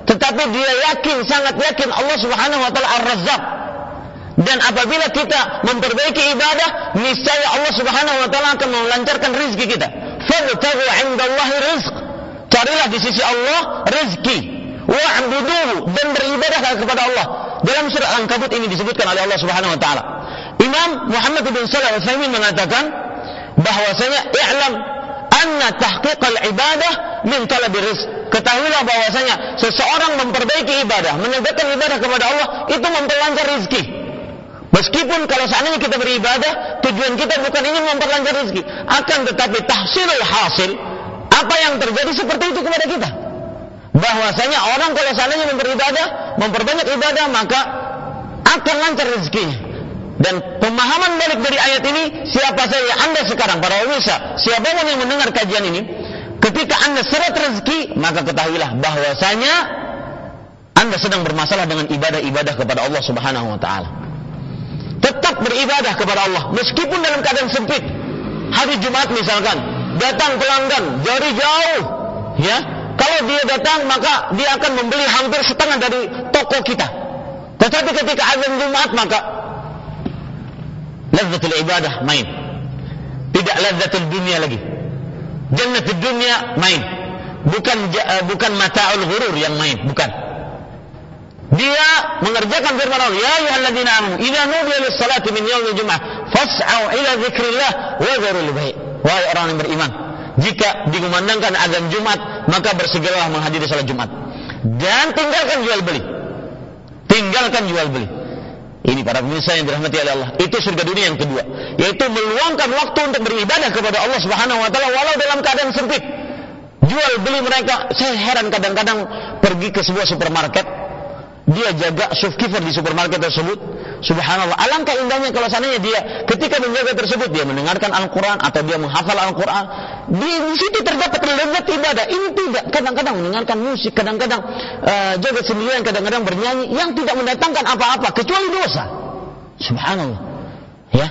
Tetapi dia yakin, sangat yakin Allah Subhanahu wa taala Ar-Razzaq. Dan apabila kita memperbaiki ibadah, niscaya Allah Subhanahu wa taala akan melancarkan rezeki kita. Fabtaghu 'indallahi rizq. Carilah di sisi Allah rezeki. Wa'buduhu dan beribadah kepada Allah. Dalam surah Al-Ankabut ini disebutkan oleh Allah Subhanahu wa taala. Imam Muhammad bin Shalih Al-Utsaimin mengatakan bahwasanya i'lam anna tahqiqal ibadah min talabi rizq. Ketahuilah bahwasanya seseorang memperbaiki ibadah, menegakkan ibadah kepada Allah itu memperlancar rezeki. Meskipun kalau seandainya kita beribadah, tujuan kita bukan ingin memperlancar rezeki, akan tetapi tahsilul hasil, apa yang terjadi seperti itu kepada kita. Bahwasanya orang kalau seandainya beribadah, memperbanyak ibadah, maka akan lancar rezekinya. Dan pemahaman balik dari ayat ini, siapa saja Anda sekarang, para pemirsa, siapa pun yang mendengar kajian ini, ketika Anda seret rezeki, maka ketahuilah bahwasanya Anda sedang bermasalah dengan ibadah-ibadah kepada Allah Subhanahu wa taala. Tetap beribadah kepada Allah meskipun dalam keadaan sempit. Hari Jumat misalkan, datang pelanggan dari jauh, ya. Kalau dia datang maka dia akan membeli hampir setengah dari toko kita Tetapi ketika azan Jumat maka lazzatul ibadah main. Tidak lazzatul dunia lagi. Jannatul dunia main. Bukan uh, bukan mata'ul ghurur yang main, bukan. Dia mengerjakan firman Allah, "Ya ayyuhalladzina amanu, idza nudiya lis-salati min yaumil jum'ah, fas'au ila dzikrillah wa dzarul bai'." Wahai orang yang beriman, jika dikumandangkan azan Jumat, maka bersegeralah menghadiri salat Jumat. Dan tinggalkan jual beli. Tinggalkan jual beli. Ini para pemirsa yang dirahmati oleh Allah. Itu surga dunia yang kedua, yaitu meluangkan waktu untuk beribadah kepada Allah Subhanahu wa taala walau dalam keadaan sempit. Jual beli mereka, saya heran kadang-kadang pergi ke sebuah supermarket, dia jaga shopkeeper di supermarket tersebut. Subhanallah, alangkah indahnya kalau seandainya dia ketika menjaga tersebut dia mendengarkan Al-Quran atau dia menghafal Al-Quran, di, di situ terdapat lezat ibadah. Ini tidak kadang-kadang mendengarkan musik, kadang-kadang uh, jaga sendirian, kadang-kadang bernyanyi yang tidak mendatangkan apa-apa kecuali dosa. Subhanallah. Ya,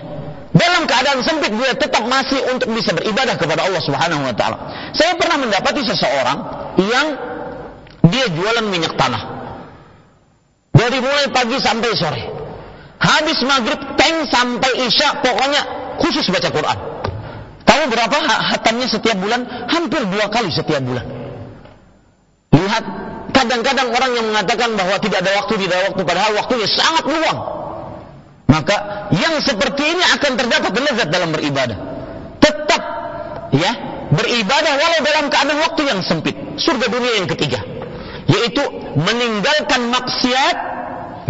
dalam keadaan sempit dia tetap masih untuk bisa beribadah kepada Allah Subhanahu wa taala. Saya pernah mendapati seseorang yang dia jualan minyak tanah. Dari mulai pagi sampai sore. Habis maghrib tank sampai isya pokoknya khusus baca Quran. Tahu berapa hatamnya setiap bulan? Hampir dua kali setiap bulan. Lihat, kadang-kadang orang yang mengatakan bahwa tidak ada waktu, tidak ada waktu, padahal waktunya sangat luang. Maka yang seperti ini akan terdapat lezat dalam beribadah. Tetap ya, beribadah walau dalam keadaan waktu yang sempit. Surga dunia yang ketiga yaitu meninggalkan maksiat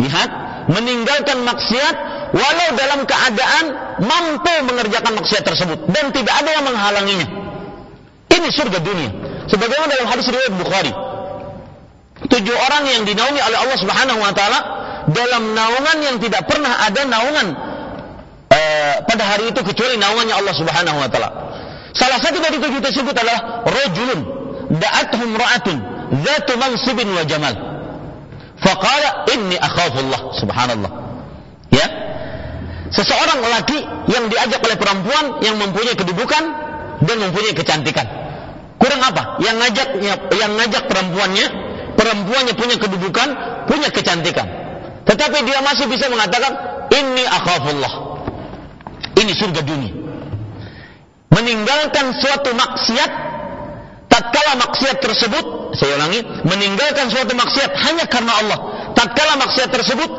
lihat meninggalkan maksiat walau dalam keadaan mampu mengerjakan maksiat tersebut dan tidak ada yang menghalanginya. Ini surga dunia. Sebagaimana dalam hadis riwayat Bukhari. Tujuh orang yang dinaungi oleh Allah Subhanahu wa taala dalam naungan yang tidak pernah ada naungan e, pada hari itu kecuali naungannya Allah Subhanahu wa taala. Salah satu dari tujuh tersebut adalah rajulun da'athum ra'atun dzatu mansibin wa jamal. Faqala inni akhafullah. Subhanallah. Ya. Seseorang lelaki yang diajak oleh perempuan yang mempunyai kedudukan dan mempunyai kecantikan. Kurang apa? Yang ngajaknya yang ngajak perempuannya, perempuannya punya kedudukan, punya kecantikan. Tetapi dia masih bisa mengatakan inni akhafullah. Ini surga dunia. Meninggalkan suatu maksiat tatkala maksiat tersebut saya ulangi meninggalkan suatu maksiat hanya karena Allah. Tatkala maksiat tersebut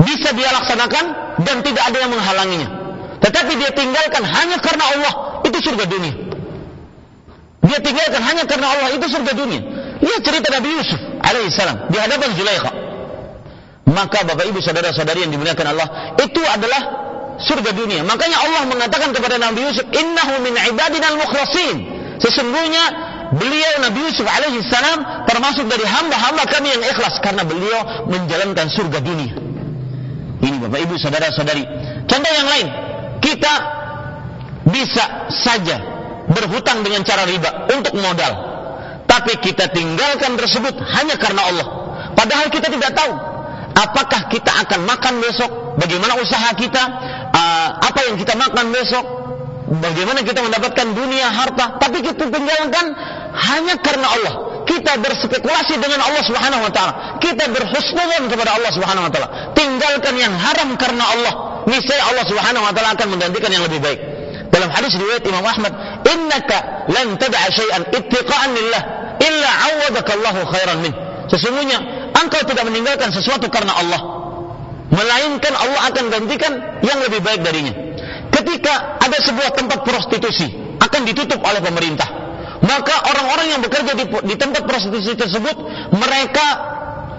bisa dia laksanakan dan tidak ada yang menghalanginya. Tetapi dia tinggalkan hanya karena Allah itu surga dunia. Dia tinggalkan hanya karena Allah itu surga dunia. Lihat cerita Nabi Yusuf alaihissalam di hadapan Zulaikha. Maka Bapak Ibu saudara-saudari yang dimuliakan Allah itu adalah surga dunia. Makanya Allah mengatakan kepada Nabi Yusuf innahu min ibadina al-mukhlasin Sesungguhnya beliau Nabi Yusuf alaihi salam termasuk dari hamba-hamba kami yang ikhlas karena beliau menjalankan surga dunia. Ini Bapak Ibu saudara-saudari. Contoh yang lain, kita bisa saja berhutang dengan cara riba untuk modal. Tapi kita tinggalkan tersebut hanya karena Allah. Padahal kita tidak tahu apakah kita akan makan besok, bagaimana usaha kita, uh, apa yang kita makan besok, bagaimana kita mendapatkan dunia harta tapi kita tinggalkan hanya karena Allah. Kita berspekulasi dengan Allah Subhanahu wa taala. Kita berhusnudzon kepada Allah Subhanahu wa taala. Tinggalkan yang haram karena Allah. Niscaya Allah Subhanahu wa taala akan menggantikan yang lebih baik. Dalam hadis riwayat Imam Ahmad innaka lan tad'a syai'an ittiqa'an lillah illa 'awwadaka Allahu khairan min. Sesungguhnya engkau tidak meninggalkan sesuatu karena Allah. Melainkan Allah akan gantikan yang lebih baik darinya ketika ada sebuah tempat prostitusi akan ditutup oleh pemerintah maka orang-orang yang bekerja di, di tempat prostitusi tersebut mereka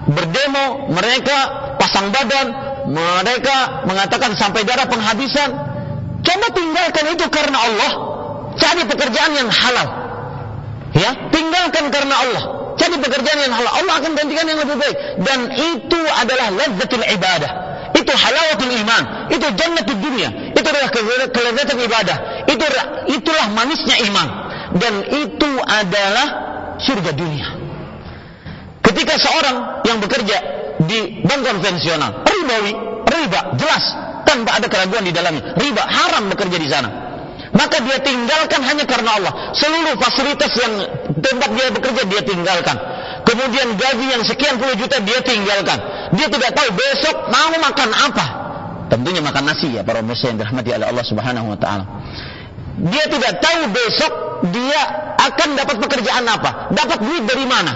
berdemo mereka pasang badan mereka mengatakan sampai darah penghabisan. Coba tinggalkan itu karena Allah. Cari pekerjaan yang halal. Ya tinggalkan karena Allah. Cari pekerjaan yang halal. Allah akan gantikan yang lebih baik. Dan itu adalah lazzatul ibadah. Itu halawatul iman, itu jannatul dunia, adalah kelezatan ibadah, itu itulah manisnya iman dan itu adalah surga dunia. Ketika seorang yang bekerja di bank konvensional, ribawi, riba, jelas tanpa ada keraguan di dalamnya, riba haram bekerja di sana. Maka dia tinggalkan hanya karena Allah. Seluruh fasilitas yang tempat dia bekerja dia tinggalkan. Kemudian gaji yang sekian puluh juta dia tinggalkan Dia tidak tahu besok mau makan apa. Tentunya makan nasi ya para pemirsa yang dirahmati oleh Allah Subhanahu wa taala. Dia tidak tahu besok dia akan dapat pekerjaan apa, dapat duit dari mana.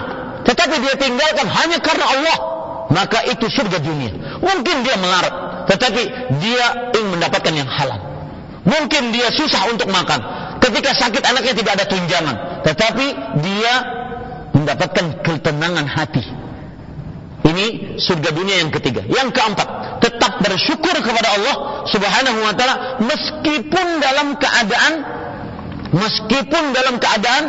Tetapi dia tinggalkan hanya karena Allah, maka itu surga dunia. Mungkin dia melarat, tetapi dia ingin mendapatkan yang halal. Mungkin dia susah untuk makan. Ketika sakit anaknya tidak ada tunjangan, tetapi dia mendapatkan ketenangan hati. Ini surga dunia yang ketiga. Yang keempat, tetap bersyukur kepada Allah Subhanahu wa taala meskipun dalam keadaan meskipun dalam keadaan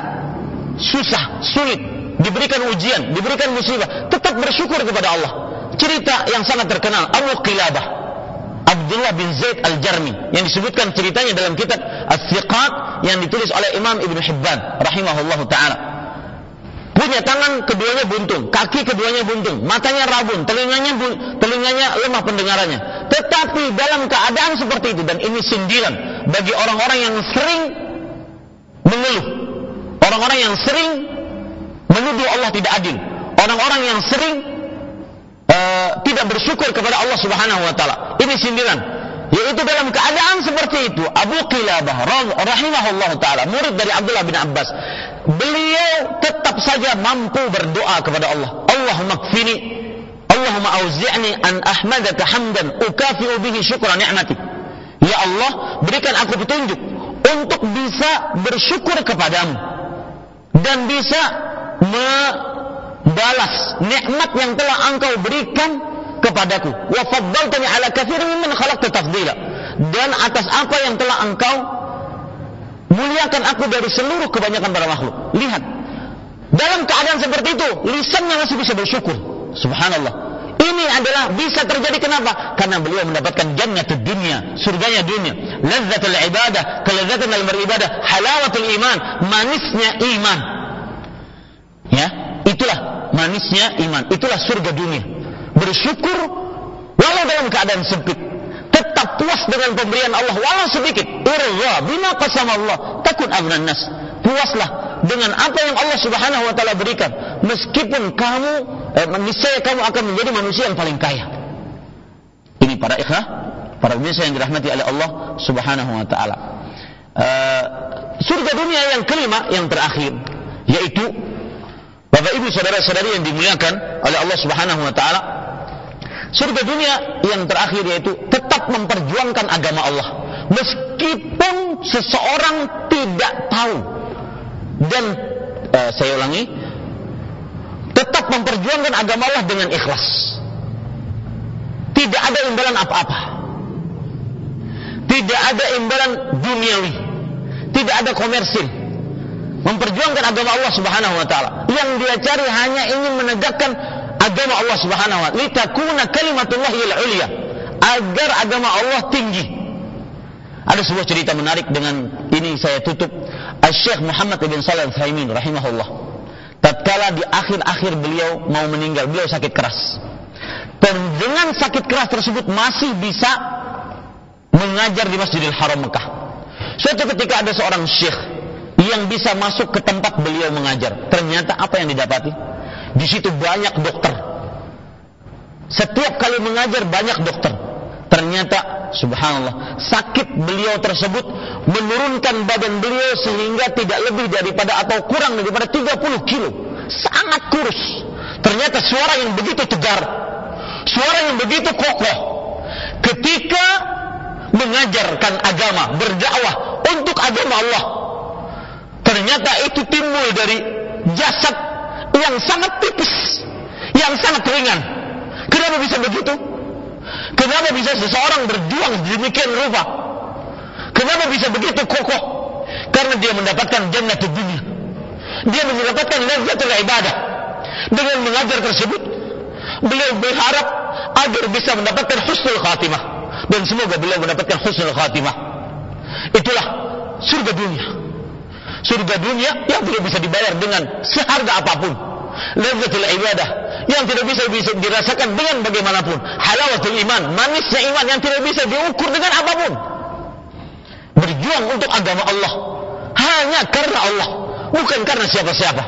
susah, sulit, diberikan ujian, diberikan musibah, tetap bersyukur kepada Allah. Cerita yang sangat terkenal Abu Qilabah Abdullah bin Zaid Al-Jarmi yang disebutkan ceritanya dalam kitab As-Siqat yang ditulis oleh Imam Ibn Hibban rahimahullahu taala punya tangan keduanya buntung, kaki keduanya buntung, matanya rabun, telinganya telinganya lemah pendengarannya. Tetapi dalam keadaan seperti itu dan ini sindiran bagi orang-orang yang sering mengeluh, orang-orang yang sering menuduh Allah tidak adil, orang-orang yang sering uh, tidak bersyukur kepada Allah Subhanahu wa taala. Ini sindiran yaitu dalam keadaan seperti itu. Abu Qilabah rahimahullah taala murid dari Abdullah bin Abbas. Beliau tetap saja mampu berdoa kepada Allah. Allahumma kfini. Allahumma auzi'ni an ahmadaka hamdan ukafi'u bihi syukra ni'mati ya Allah berikan aku petunjuk untuk bisa bersyukur kepadamu. Dan bisa membalas nikmat yang telah engkau berikan kepadaku. Wa faddaltani ala katsirin mimman khalaqta tafdila. Dan atas apa yang telah engkau muliakan aku dari seluruh kebanyakan para makhluk. Lihat. Dalam keadaan seperti itu lisannya masih bisa bersyukur. Subhanallah. Ini adalah bisa terjadi kenapa? Karena beliau mendapatkan jannatul dunia, surganya dunia, lazzatul ibadah, kelezatan dalam beribadah, halawatul iman, manisnya iman. Ya, itulah manisnya iman, itulah surga dunia bersyukur walau dalam keadaan sempit. Tetap puas dengan pemberian Allah walau sedikit. Irza bima qasam Allah takun abnan nas. Puaslah dengan apa yang Allah Subhanahu wa taala berikan. Meskipun kamu eh, kamu akan menjadi manusia yang paling kaya. Ini para ikhwah para pemirsa yang dirahmati oleh Allah Subhanahu wa taala. Uh, surga dunia yang kelima yang terakhir yaitu Bapak Ibu saudara-saudari yang dimuliakan oleh Allah Subhanahu wa taala surga dunia yang terakhir yaitu tetap memperjuangkan agama Allah. Meskipun seseorang tidak tahu. Dan uh, saya ulangi tetap memperjuangkan agama Allah dengan ikhlas. Tidak ada imbalan apa-apa. Tidak ada imbalan duniawi. Tidak ada komersil. Memperjuangkan agama Allah Subhanahu wa taala. Yang dia cari hanya ingin menegakkan agama Allah Subhanahu wa taala. Litakuna kalimatullah ulya agar agama Allah tinggi. Ada sebuah cerita menarik dengan ini saya tutup. Syekh Muhammad bin Shalih Al-Utsaimin rahimahullah. Tatkala di akhir-akhir beliau mau meninggal beliau sakit keras. Dan dengan sakit keras tersebut masih bisa mengajar di Masjidil Haram Mekah. Suatu ketika ada seorang syekh yang bisa masuk ke tempat beliau mengajar. Ternyata apa yang didapati di situ banyak dokter. Setiap kali mengajar banyak dokter. Ternyata subhanallah sakit beliau tersebut menurunkan badan beliau sehingga tidak lebih daripada atau kurang daripada 30 kilo. Sangat kurus. Ternyata suara yang begitu tegar. Suara yang begitu kokoh. Ketika mengajarkan agama, berdakwah untuk agama Allah. Ternyata itu timbul dari jasad yang sangat tipis, yang sangat ringan. Kenapa bisa begitu? Kenapa bisa seseorang berjuang demikian rupa? Kenapa bisa begitu kokoh? Karena dia mendapatkan jannah dunia. Dia mendapatkan lezatul ibadah. Dengan mengajar tersebut, beliau berharap agar bisa mendapatkan husnul khatimah. Dan semoga beliau mendapatkan husnul khatimah. Itulah surga dunia surga dunia yang tidak bisa dibayar dengan seharga apa pun. Lazzatul ibadah yang tidak bisa, bisa dirasakan dengan bagaimanapun. Halawatul iman, manisnya iman yang tidak bisa diukur dengan apa pun. Berjuang untuk agama Allah hanya karena Allah, bukan karena siapa-siapa.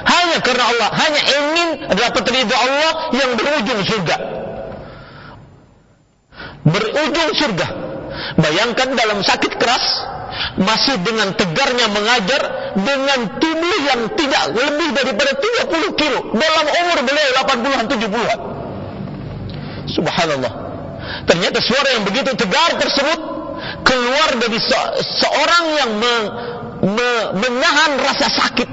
Hanya karena Allah, hanya ingin dapat ridha Allah yang berujung surga. berujung surga. Bayangkan dalam sakit keras masih dengan tegarnya mengajar dengan tubuh yang tidak lebih daripada 30 kilo dalam umur beliau 80-an 70-an. Subhanallah. Ternyata suara yang begitu tegar tersebut keluar dari se seorang yang me me menahan rasa sakit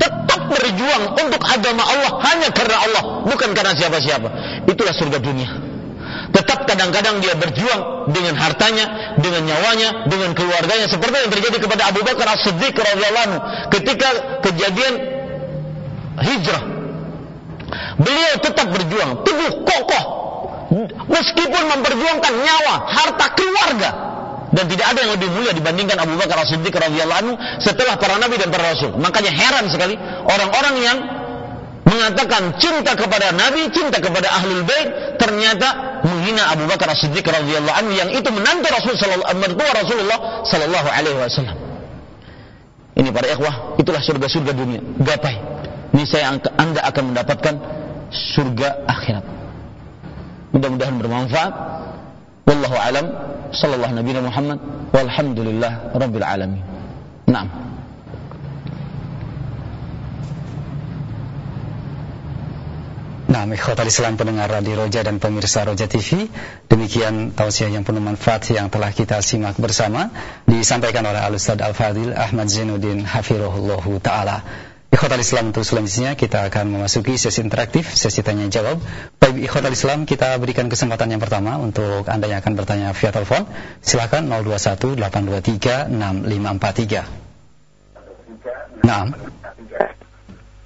tetap berjuang untuk agama Allah hanya karena Allah bukan karena siapa-siapa itulah surga dunia tetap kadang-kadang dia berjuang dengan hartanya, dengan nyawanya, dengan keluarganya seperti yang terjadi kepada Abu Bakar As-Siddiq radhiyallahu ketika kejadian hijrah. Beliau tetap berjuang, teguh, kokoh meskipun memperjuangkan nyawa, harta keluarga dan tidak ada yang lebih mulia dibandingkan Abu Bakar As-Siddiq radhiyallahu setelah para nabi dan para rasul. Makanya heran sekali orang-orang yang mengatakan cinta kepada nabi, cinta kepada ahlul bait ternyata menghina Abu Bakar As-Siddiq radhiyallahu anhu yang itu menantu Rasul mertua Rasulullah sallallahu alaihi wasallam. Ini para ikhwah, itulah surga-surga dunia. Gapai. Ini saya Anda akan mendapatkan surga akhirat. Mudah-mudahan bermanfaat. Wallahu alam. Sallallahu Nabi Muhammad. Walhamdulillah Rabbil Alamin. Naam. Nah, ikhwatal Islam pendengar Radio Roja dan pemirsa Roja TV, demikian tausiah yang penuh manfaat yang telah kita simak bersama disampaikan oleh Al-Ustaz Al-Fadil Ahmad Zainuddin Hafirullah Ta'ala. Ikhwatal Islam untuk selanjutnya kita akan memasuki sesi interaktif, sesi tanya jawab. Baik Ikhwatal Islam kita berikan kesempatan yang pertama untuk Anda yang akan bertanya via telepon. Silakan 021 823 6543. Nah.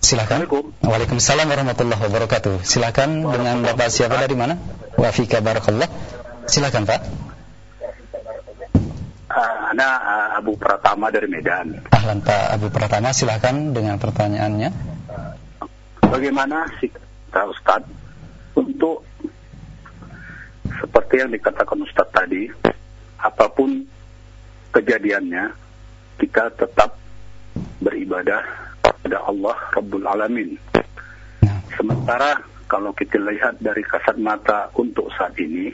Silakan. Waalaikumsalam warahmatullahi wabarakatuh. Silakan dengan Bapak siapa dari mana? Wafika barakallah. Silakan Pak. Uh, Ana uh, Abu Pratama dari Medan. Ahlan Pak Abu Pratama, silakan dengan pertanyaannya. Bagaimana sih Ustaz untuk seperti yang dikatakan Ustaz tadi, apa pun kejadiannya, kita tetap beribadah kepada Allah Rabbul Alamin. Ya. Sementara kalau kita lihat dari kasat mata untuk saat ini,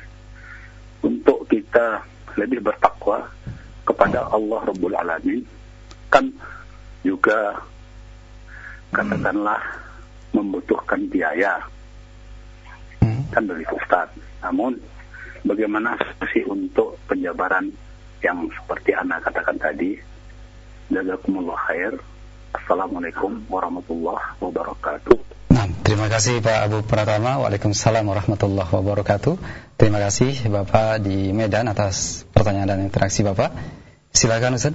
untuk kita lebih bertakwa kepada Allah Rabbul Alamin, kan juga katakanlah membutuhkan biaya. Hmm. Kan dari Ustaz. Namun bagaimana sih untuk penjabaran yang seperti Anda katakan tadi, jazakumullah khair, Assalamualaikum warahmatullahi wabarakatuh. Nah, terima kasih Pak Abu Pratama. Waalaikumsalam warahmatullahi wabarakatuh. Terima kasih Bapak di Medan atas pertanyaan dan interaksi Bapak. Silakan Ustaz.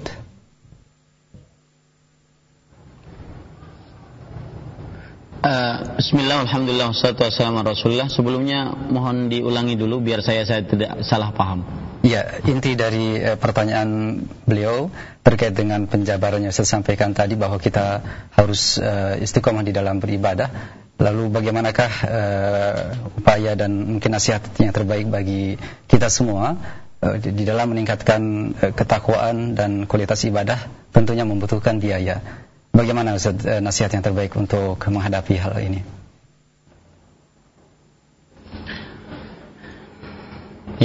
Uh, Bismillah, Alhamdulillah, wassalatu wassalamu Rasulullah Sebelumnya mohon diulangi dulu biar saya saya tidak salah paham Ya, inti dari uh, pertanyaan beliau terkait dengan penjabarannya saya sampaikan tadi bahwa kita harus uh, istiqomah di dalam beribadah. Lalu bagaimanakah uh, upaya dan mungkin nasihat yang terbaik bagi kita semua uh, di, dalam meningkatkan uh, ketakwaan dan kualitas ibadah tentunya membutuhkan biaya. Bagaimana Ustaz, uh, nasihat yang terbaik untuk menghadapi hal ini?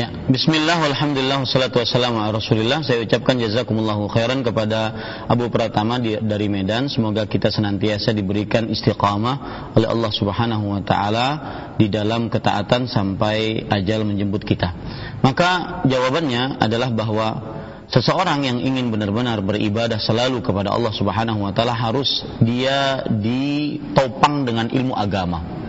Ya, bismillah walhamdulillah wassalatu wassalamu ala Rasulillah. Saya ucapkan jazakumullahu khairan kepada Abu Pratama di, dari Medan. Semoga kita senantiasa diberikan istiqamah oleh Allah Subhanahu wa taala di dalam ketaatan sampai ajal menjemput kita. Maka jawabannya adalah bahwa seseorang yang ingin benar-benar beribadah selalu kepada Allah Subhanahu wa taala harus dia ditopang dengan ilmu agama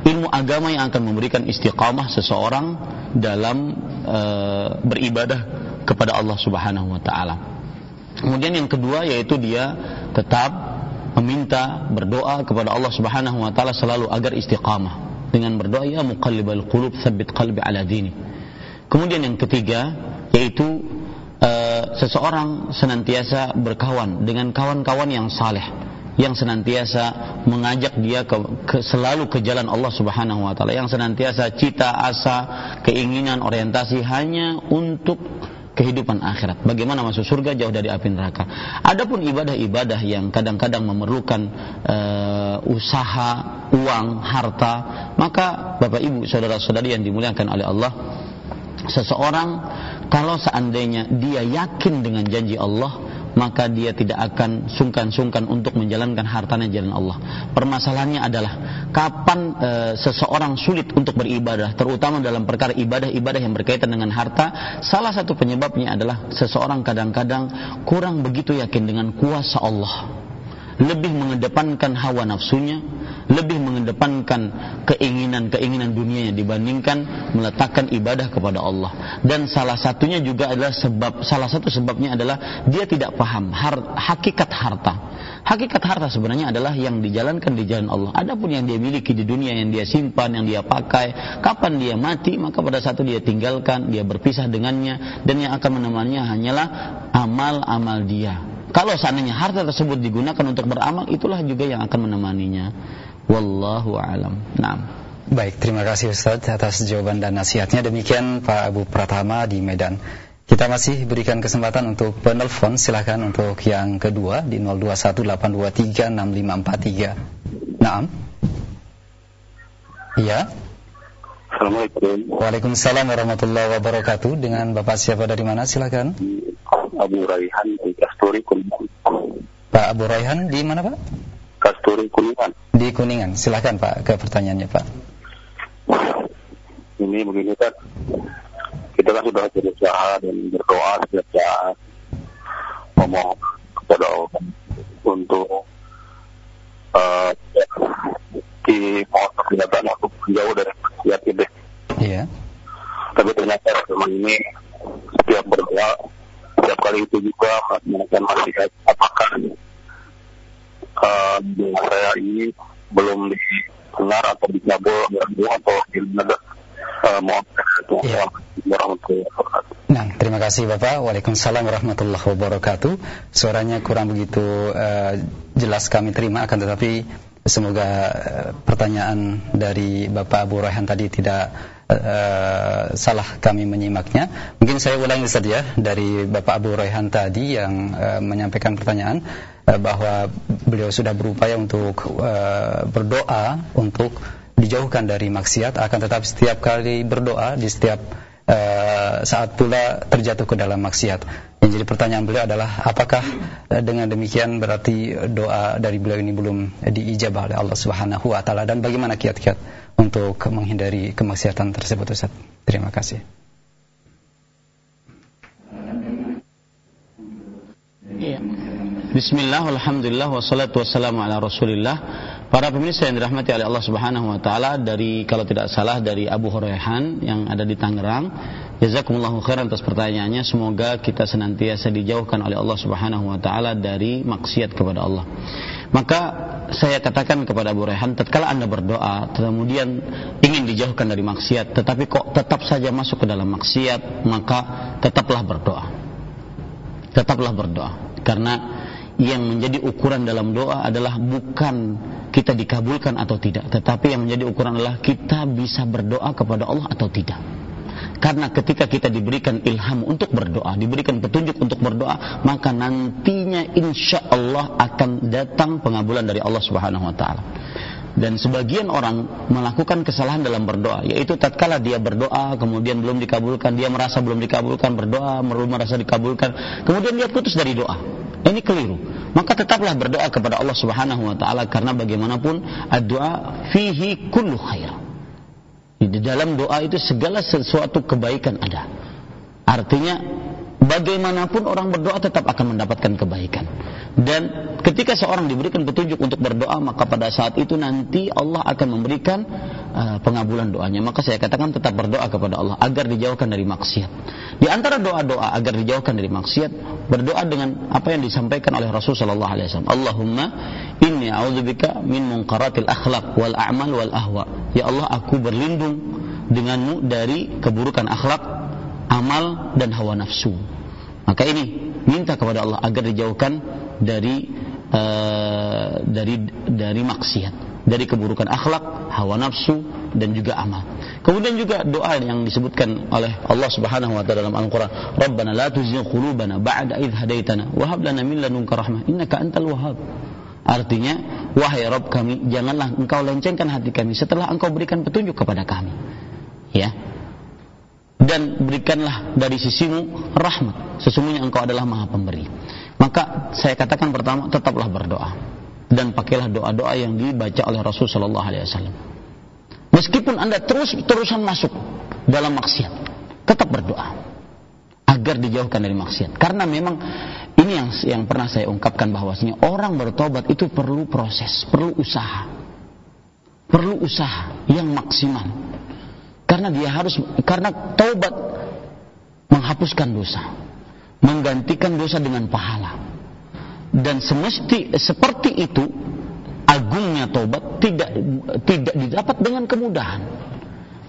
ilmu agama yang akan memberikan istiqamah seseorang dalam e, beribadah kepada Allah Subhanahu wa taala. Kemudian yang kedua yaitu dia tetap meminta berdoa kepada Allah Subhanahu wa taala selalu agar istiqamah. Dengan berdoa ya muqallibal qulub tsabbit qalbi ala dini. Kemudian yang ketiga yaitu e, seseorang senantiasa berkawan dengan kawan-kawan yang saleh yang senantiasa mengajak dia ke, ke selalu ke jalan Allah Subhanahu wa taala, yang senantiasa cita asa, keinginan, orientasi hanya untuk kehidupan akhirat. Bagaimana masuk surga jauh dari api neraka. Adapun ibadah-ibadah yang kadang-kadang memerlukan uh, usaha, uang, harta, maka Bapak Ibu, saudara-saudari yang dimuliakan oleh Allah, seseorang kalau seandainya dia yakin dengan janji Allah, maka dia tidak akan sungkan-sungkan untuk menjalankan hartanya jalan Allah. Permasalahannya adalah kapan e, seseorang sulit untuk beribadah, terutama dalam perkara ibadah-ibadah yang berkaitan dengan harta. Salah satu penyebabnya adalah seseorang kadang-kadang kurang begitu yakin dengan kuasa Allah lebih mengedepankan hawa nafsunya, lebih mengedepankan keinginan-keinginan dunianya dibandingkan meletakkan ibadah kepada Allah. Dan salah satunya juga adalah sebab salah satu sebabnya adalah dia tidak paham har, hakikat harta. Hakikat harta sebenarnya adalah yang dijalankan di jalan Allah. Adapun yang dia miliki di dunia yang dia simpan, yang dia pakai, kapan dia mati, maka pada saat itu dia tinggalkan, dia berpisah dengannya dan yang akan menemaninya hanyalah amal-amal dia kalau seandainya harta tersebut digunakan untuk beramal, itulah juga yang akan menemaninya. Wallahu alam. Naam. Baik, terima kasih Ustaz atas jawaban dan nasihatnya. Demikian Pak Abu Pratama di Medan. Kita masih berikan kesempatan untuk penelpon. Silahkan untuk yang kedua di 0218236543. Naam. Iya. Assalamualaikum. Waalaikumsalam warahmatullahi wabarakatuh. Dengan Bapak siapa dari mana? Silakan. Abu Raihan di Kasturi Kuningan. Pak Abu Raihan di mana Pak? Kasturi Kuningan. Di Kuningan. Silahkan Pak ke pertanyaannya Pak. Ini begini kan, kita kan sudah berusaha dan berdoa setiap saat memohon kepada Allah untuk uh, di mohon perlihatan untuk menjauh dari maksiat ini. Iya. Tapi ternyata teman ini setiap berdoa setiap kali itu juga mereka masih apakah uh, saya ini belum didengar atau dikabul atau gimana uh, mohon ya. Nah, terima kasih Bapak. Waalaikumsalam warahmatullahi wabarakatuh. Suaranya kurang begitu uh, jelas kami terima, akan tetapi semoga uh, pertanyaan dari Bapak Abu Rayhan tadi tidak uh, salah kami menyimaknya. Mungkin saya ulangi saja dari Bapak Abu Royhan tadi yang uh, menyampaikan pertanyaan uh, bahwa beliau sudah berupaya untuk uh, berdoa untuk dijauhkan dari maksiat akan tetapi setiap kali berdoa di setiap uh, saat pula terjatuh ke dalam maksiat. Yang jadi pertanyaan beliau adalah apakah uh, dengan demikian berarti doa dari beliau ini belum diijabah oleh Allah Subhanahu wa taala dan bagaimana kiat-kiat untuk menghindari kemaksiatan tersebut Ustaz. Terima kasih. Iya. Bismillah, alhamdulillah, wassalatu wassalamu ala rasulillah Para pemirsa yang dirahmati oleh Allah subhanahu wa ta'ala Dari, kalau tidak salah, dari Abu Huraihan Yang ada di Tangerang Jazakumullahu khairan atas pertanyaannya Semoga kita senantiasa dijauhkan oleh Allah subhanahu wa ta'ala Dari maksiat kepada Allah Maka saya katakan kepada Abu Rehan, tatkala Anda berdoa, kemudian ingin dijauhkan dari maksiat, tetapi kok tetap saja masuk ke dalam maksiat, maka tetaplah berdoa. Tetaplah berdoa. Karena yang menjadi ukuran dalam doa adalah bukan kita dikabulkan atau tidak, tetapi yang menjadi ukuran adalah kita bisa berdoa kepada Allah atau tidak. Karena ketika kita diberikan ilham untuk berdoa, diberikan petunjuk untuk berdoa, maka nantinya insya Allah akan datang pengabulan dari Allah Subhanahu Wa Taala. Dan sebagian orang melakukan kesalahan dalam berdoa, yaitu tatkala dia berdoa kemudian belum dikabulkan, dia merasa belum dikabulkan berdoa, merasa dikabulkan, kemudian dia putus dari doa. Ini keliru. Maka tetaplah berdoa kepada Allah Subhanahu wa taala karena bagaimanapun doa fihi kullu khair. Di dalam doa itu segala sesuatu kebaikan ada. Artinya bagaimanapun orang berdoa tetap akan mendapatkan kebaikan. Dan ketika seorang diberikan petunjuk untuk berdoa, maka pada saat itu nanti Allah akan memberikan uh, pengabulan doanya. Maka saya katakan tetap berdoa kepada Allah agar dijauhkan dari maksiat. Di antara doa-doa agar dijauhkan dari maksiat, berdoa dengan apa yang disampaikan oleh Rasul sallallahu alaihi wasallam. Allahumma inni a'udzubika min munqaratil akhlaq wal a'mal wal ahwa. Ya Allah, aku berlindung denganmu dari keburukan akhlak, amal dan hawa nafsu. Maka ini minta kepada Allah agar dijauhkan dari uh, dari dari maksiat, dari keburukan akhlak, hawa nafsu dan juga amal. Kemudian juga doa yang disebutkan oleh Allah Subhanahu wa taala dalam Al-Qur'an, "Rabbana la tuzigh qulubana ba'da idh hadaitana wa hab lana min ladunka rahmah innaka antal wahhab." Artinya, wahai Rabb kami, janganlah engkau lencengkan hati kami setelah engkau berikan petunjuk kepada kami. Ya. Dan berikanlah dari sisimu rahmat. Sesungguhnya engkau adalah maha pemberi. Maka saya katakan pertama, tetaplah berdoa. Dan pakailah doa-doa yang dibaca oleh Rasul Sallallahu Alaihi Wasallam. Meskipun anda terus-terusan masuk dalam maksiat, tetap berdoa agar dijauhkan dari maksiat. Karena memang ini yang yang pernah saya ungkapkan bahwasanya orang bertobat itu perlu proses, perlu usaha. Perlu usaha yang maksimal. Karena dia harus karena taubat menghapuskan dosa, menggantikan dosa dengan pahala. Dan semesti seperti itu agungnya taubat tidak tidak didapat dengan kemudahan.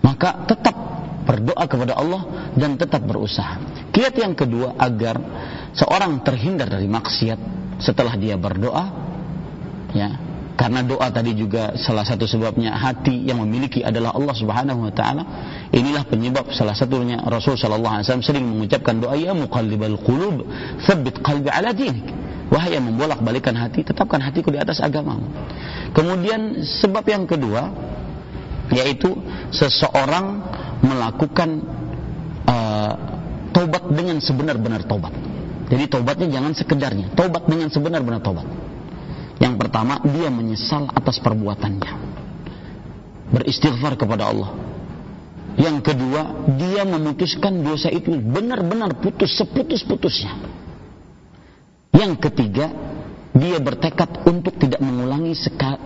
Maka tetap berdoa kepada Allah dan tetap berusaha. Kiat yang kedua agar seorang terhindar dari maksiat setelah dia berdoa ya karena doa tadi juga salah satu sebabnya hati yang memiliki adalah Allah Subhanahu wa taala. Inilah penyebab salah satunya Rasul sallallahu alaihi wasallam sering mengucapkan doa ya muqallibal qulub, tsabbit qalbi ala dinik. Wahai yang membolak-balikan hati, tetapkan hatiku di atas agamamu. Kemudian sebab yang kedua yaitu seseorang melakukan uh, taubat dengan sebenar-benar taubat. Jadi taubatnya jangan sekedarnya, taubat dengan sebenar-benar taubat. Yang pertama, dia menyesal atas perbuatannya. Beristighfar kepada Allah. Yang kedua, dia memutuskan dosa itu benar-benar putus seputus-putusnya. Yang ketiga, dia bertekad untuk tidak mengulangi sekali,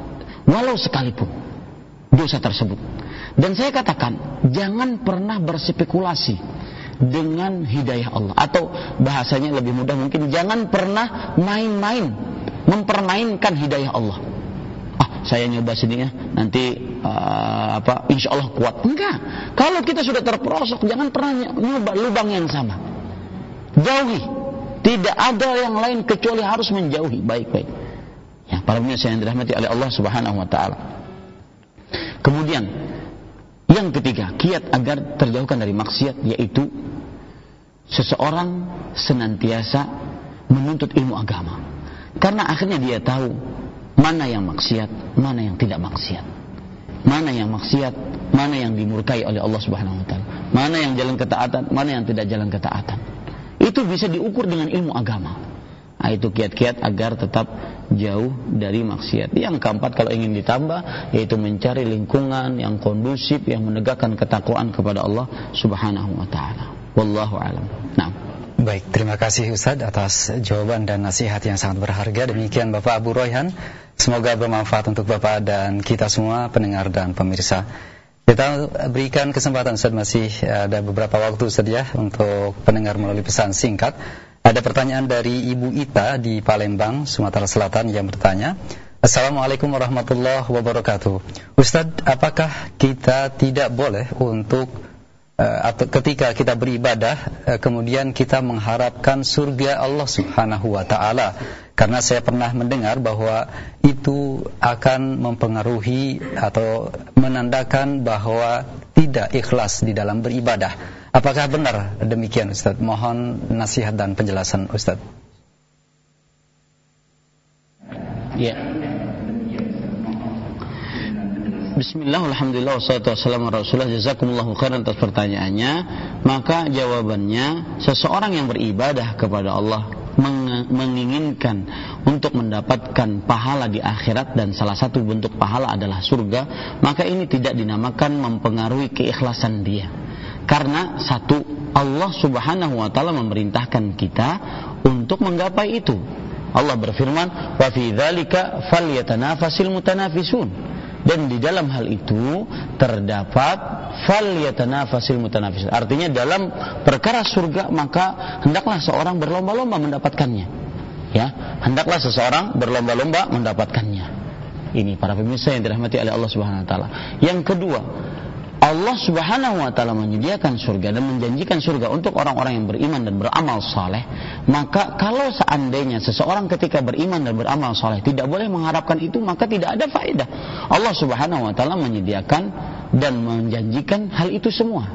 walau sekalipun dosa tersebut. Dan saya katakan, jangan pernah berspekulasi dengan hidayah Allah atau bahasanya lebih mudah mungkin jangan pernah main-main mempermainkan hidayah Allah. Ah, saya nyoba sini ya, nanti uh, apa insya Allah kuat. Enggak. Kalau kita sudah terperosok, jangan pernah nyoba lubang yang sama. Jauhi. Tidak ada yang lain kecuali harus menjauhi baik-baik. Ya, para pemirsa yang dirahmati oleh Allah Subhanahu wa taala. Kemudian yang ketiga, kiat agar terjauhkan dari maksiat yaitu seseorang senantiasa menuntut ilmu agama. Karena akhirnya dia tahu mana yang maksiat, mana yang tidak maksiat. Mana yang maksiat, mana yang dimurkai oleh Allah Subhanahu wa taala. Mana yang jalan ketaatan, mana yang tidak jalan ketaatan. Itu bisa diukur dengan ilmu agama. Nah, itu kiat-kiat agar tetap jauh dari maksiat. Yang keempat kalau ingin ditambah yaitu mencari lingkungan yang kondusif yang menegakkan ketakwaan kepada Allah Subhanahu wa taala. Wallahu alam. Nah. Baik, terima kasih Ustaz atas jawaban dan nasihat yang sangat berharga. Demikian Bapak Abu Royhan. Semoga bermanfaat untuk Bapak dan kita semua pendengar dan pemirsa. Kita berikan kesempatan Ustaz masih ada beberapa waktu saja untuk pendengar melalui pesan singkat. Ada pertanyaan dari Ibu Ita di Palembang, Sumatera Selatan yang bertanya, Assalamualaikum warahmatullahi wabarakatuh. Ustadz, apakah kita tidak boleh untuk atau ketika kita beribadah uh, kemudian kita mengharapkan surga Allah Subhanahu wa taala? Karena saya pernah mendengar bahwa itu akan mempengaruhi atau menandakan bahwa tidak ikhlas di dalam beribadah. Apakah benar demikian Ustaz? Mohon nasihat dan penjelasan Ustaz. Ya. Bismillah, alhamdulillah, wassalatu wassalamu rasulullah Jazakumullahu khairan atas pertanyaannya Maka jawabannya Seseorang yang beribadah kepada Allah menginginkan untuk mendapatkan pahala di akhirat dan salah satu bentuk pahala adalah surga, maka ini tidak dinamakan mempengaruhi keikhlasan dia. Karena satu Allah Subhanahu wa taala memerintahkan kita untuk menggapai itu. Allah berfirman, "Wa fi dzalika falyatanafasil mutanafisun." Dan di dalam hal itu terdapat falyatanafasil mutanafisun. Artinya dalam perkara surga maka hendaklah seorang berlomba-lomba mendapatkannya. Ya, hendaklah seseorang berlomba-lomba mendapatkannya. Ini para pemirsa yang dirahmati oleh Allah Subhanahu wa taala. Yang kedua, Allah Subhanahu wa taala menyediakan surga dan menjanjikan surga untuk orang-orang yang beriman dan beramal saleh, maka kalau seandainya seseorang ketika beriman dan beramal saleh tidak boleh mengharapkan itu, maka tidak ada faedah. Allah Subhanahu wa taala menyediakan dan menjanjikan hal itu semua.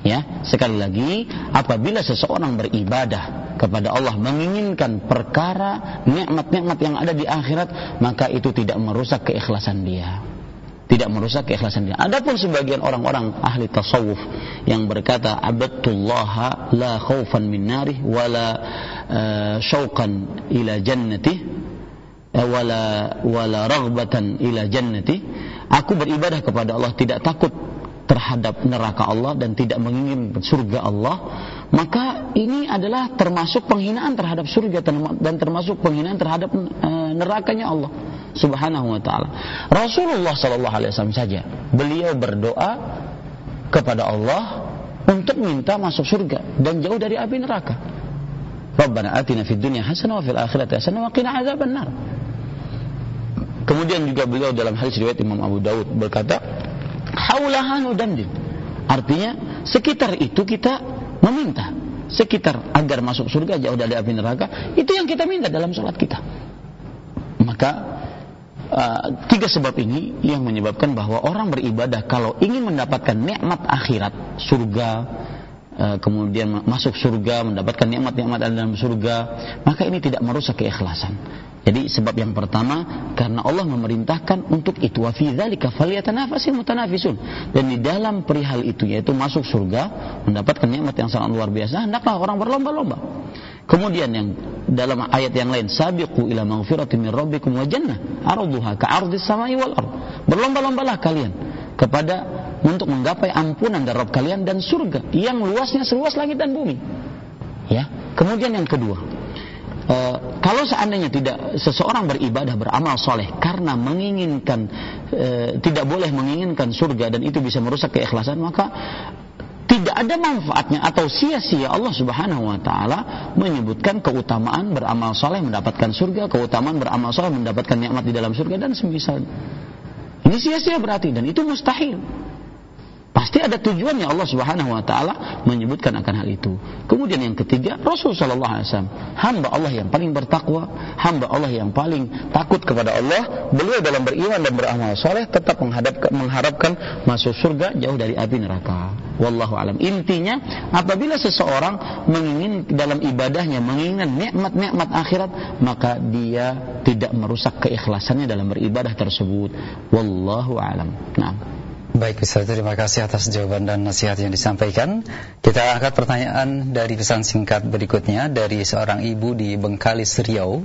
Ya, sekali lagi apabila seseorang beribadah kepada Allah menginginkan perkara nikmat-nikmat yang ada di akhirat, maka itu tidak merusak keikhlasan dia. Tidak merusak keikhlasan dia. Adapun sebagian orang-orang ahli tasawuf yang berkata abadullah la khaufan min narih wala uh, syauqan ila jannati uh, wala wala raghbatan ila jannati aku beribadah kepada Allah tidak takut terhadap neraka Allah dan tidak menginginkan surga Allah, maka ini adalah termasuk penghinaan terhadap surga dan termasuk penghinaan terhadap uh, nerakanya Allah Subhanahu wa taala. Rasulullah sallallahu alaihi wasallam saja beliau berdoa kepada Allah untuk minta masuk surga dan jauh dari api neraka. Rabbana atina fid dunya hasanah wa fil akhirati hasanah wa qina adzaban nar. Kemudian juga beliau dalam hadis riwayat Imam Abu Daud berkata, haulaha nudandin. Artinya sekitar itu kita meminta. Sekitar agar masuk surga jauh dari api neraka. Itu yang kita minta dalam sholat kita. Maka uh, tiga sebab ini yang menyebabkan bahwa orang beribadah kalau ingin mendapatkan nikmat akhirat, surga, uh, kemudian masuk surga, mendapatkan nikmat-nikmat dalam surga, maka ini tidak merusak keikhlasan. Jadi sebab yang pertama karena Allah memerintahkan untuk itu wa fi dzalika falyatanafasil mutanafisun. Dan di dalam perihal itu yaitu masuk surga, mendapatkan nikmat yang sangat luar biasa, hendaklah orang berlomba-lomba. Kemudian yang dalam ayat yang lain, sabiqu ila maghfiratin min rabbikum wa jannah arduha ka'ardis samai wal ard. Berlomba-lombalah kalian kepada untuk menggapai ampunan dari Rabb kalian dan surga yang luasnya seluas langit dan bumi. Ya. Kemudian yang kedua, Uh, kalau seandainya tidak seseorang beribadah beramal soleh karena menginginkan uh, tidak boleh menginginkan surga dan itu bisa merusak keikhlasan maka tidak ada manfaatnya atau sia-sia Allah Subhanahu wa taala menyebutkan keutamaan beramal soleh mendapatkan surga, keutamaan beramal soleh mendapatkan nikmat di dalam surga dan semisal. Ini sia-sia berarti dan itu mustahil. Pasti ada tujuannya Allah Subhanahu wa taala menyebutkan akan hal itu. Kemudian yang ketiga, Rasul sallallahu alaihi wasallam, hamba Allah yang paling bertakwa, hamba Allah yang paling takut kepada Allah, beliau dalam beriman dan beramal soleh tetap menghadap, mengharapkan masuk surga jauh dari api neraka. Wallahu alam. Intinya, apabila seseorang mengingin dalam ibadahnya menginginkan nikmat-nikmat akhirat, maka dia tidak merusak keikhlasannya dalam beribadah tersebut. Wallahu alam. Nah. Baik Ustaz, terima kasih atas jawaban dan nasihat yang disampaikan. Kita angkat pertanyaan dari pesan singkat berikutnya dari seorang ibu di Bengkalis Riau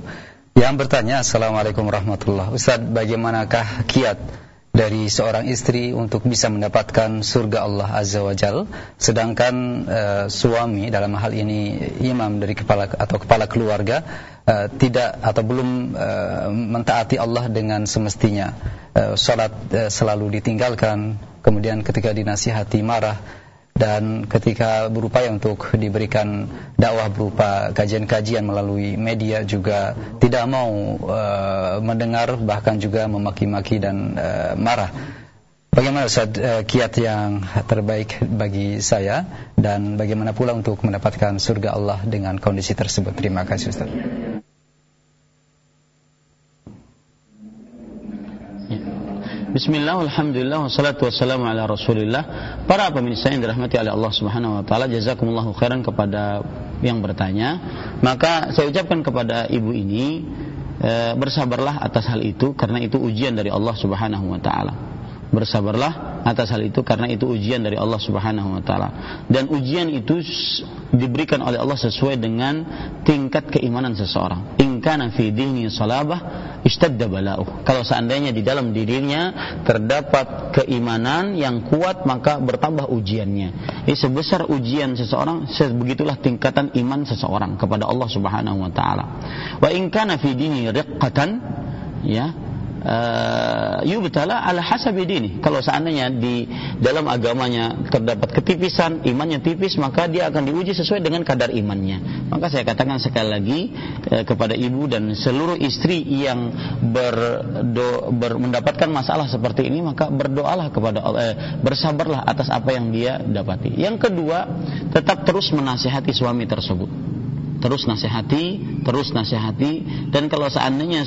yang bertanya, Assalamualaikum warahmatullahi Ustaz, bagaimanakah kiat dari seorang istri untuk bisa mendapatkan surga Allah Azza wa Jal. Sedangkan uh, suami dalam hal ini imam dari kepala atau kepala keluarga uh, tidak atau belum uh, mentaati Allah dengan semestinya. Uh, salat uh, selalu ditinggalkan. Kemudian ketika dinasihati marah dan ketika berupaya untuk diberikan dakwah berupa kajian-kajian melalui media juga tidak mau uh, mendengar bahkan juga memaki-maki dan uh, marah. Bagaimana Ustaz uh, kiat yang terbaik bagi saya dan bagaimana pula untuk mendapatkan surga Allah dengan kondisi tersebut? Terima kasih Ustaz. Bismillah, alhamdulillah, wassalatu wassalamu ala rasulillah. Para pemirsa yang dirahmati oleh Allah subhanahu wa ta'ala Jazakumullahu khairan kepada yang bertanya. Maka saya ucapkan kepada ibu ini e, Bersabarlah atas hal itu Karena itu ujian dari Allah subhanahu wa ta'ala. Bersabarlah atas hal itu Karena itu ujian dari Allah subhanahu wa ta'ala Dan ujian itu diberikan oleh Allah sesuai dengan tingkat keimanan seseorang In kana fi dini salabah istadda bala'uh. Kalau seandainya di dalam dirinya terdapat keimanan yang kuat maka bertambah ujiannya. Sebesar ujian seseorang sebegitulah tingkatan iman seseorang kepada Allah Subhanahu wa taala. Wa in kana fi dini riqqatan ya uh, yubtala ala hasabi dini. Kalau seandainya di dalam agamanya terdapat ketipisan, imannya tipis, maka dia akan diuji sesuai dengan kadar imannya. Maka saya katakan sekali lagi uh, kepada ibu dan seluruh istri yang berdo, ber, mendapatkan masalah seperti ini, maka berdoalah kepada uh, bersabarlah atas apa yang dia dapati. Yang kedua, tetap terus menasihati suami tersebut terus nasihati, terus nasihati dan kalau seandainya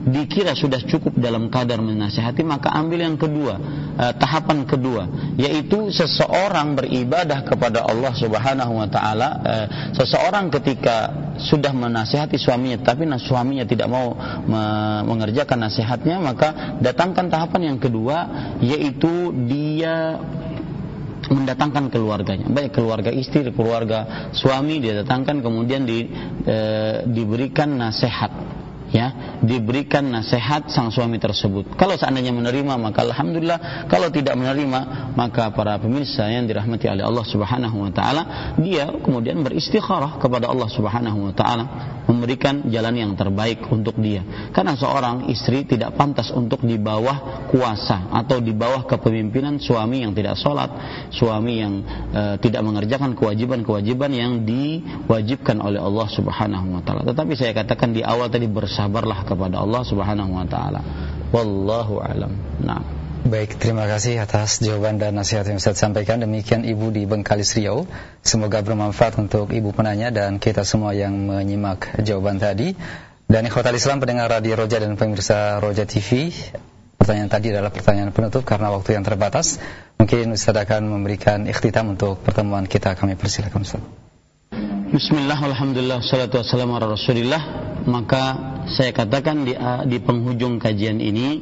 dikira sudah cukup dalam kadar menasihati maka ambil yang kedua uh, tahapan kedua yaitu seseorang beribadah kepada Allah Subhanahu wa taala. Uh, seseorang ketika sudah menasihati suaminya tapi suaminya tidak mau me mengerjakan nasihatnya maka datangkan tahapan yang kedua yaitu dia mendatangkan keluarganya. Baik keluarga istri keluarga suami dia datangkan kemudian di, e, diberikan nasihat ya diberikan nasihat sang suami tersebut. Kalau seandainya menerima maka alhamdulillah, kalau tidak menerima maka para pemirsa yang dirahmati oleh Allah Subhanahu wa taala, dia kemudian beristikharah kepada Allah Subhanahu wa taala memberikan jalan yang terbaik untuk dia. Karena seorang istri tidak pantas untuk di bawah kuasa atau di bawah kepemimpinan suami yang tidak sholat, suami yang e, tidak mengerjakan kewajiban-kewajiban yang diwajibkan oleh Allah Subhanahu wa taala. Tetapi saya katakan di awal tadi bersabarlah kepada Allah Subhanahu wa taala. Wallahu alam. Nah. Baik, terima kasih atas jawaban dan nasihat yang saya sampaikan. Demikian Ibu di Bengkalis Riau. Semoga bermanfaat untuk Ibu penanya dan kita semua yang menyimak jawaban tadi. Dan ikhwatal Islam pendengar Radio Roja dan pemirsa Roja TV. Pertanyaan tadi adalah pertanyaan penutup karena waktu yang terbatas. Mungkin Ustaz akan memberikan ikhtitam untuk pertemuan kita. Kami persilakan Ustaz. Bismillah, alhamdulillah, salatu wassalamu ala rasulillah. Maka saya katakan di, di penghujung kajian ini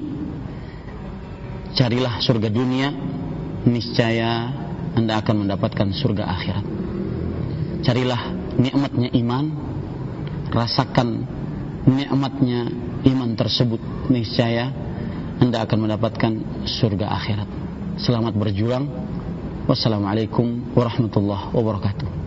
Carilah surga dunia Niscaya Anda akan mendapatkan surga akhirat. Carilah nikmatnya iman Rasakan nikmatnya iman tersebut Niscaya Anda akan mendapatkan surga akhirat. Selamat berjuang. Wassalamualaikum warahmatullahi wabarakatuh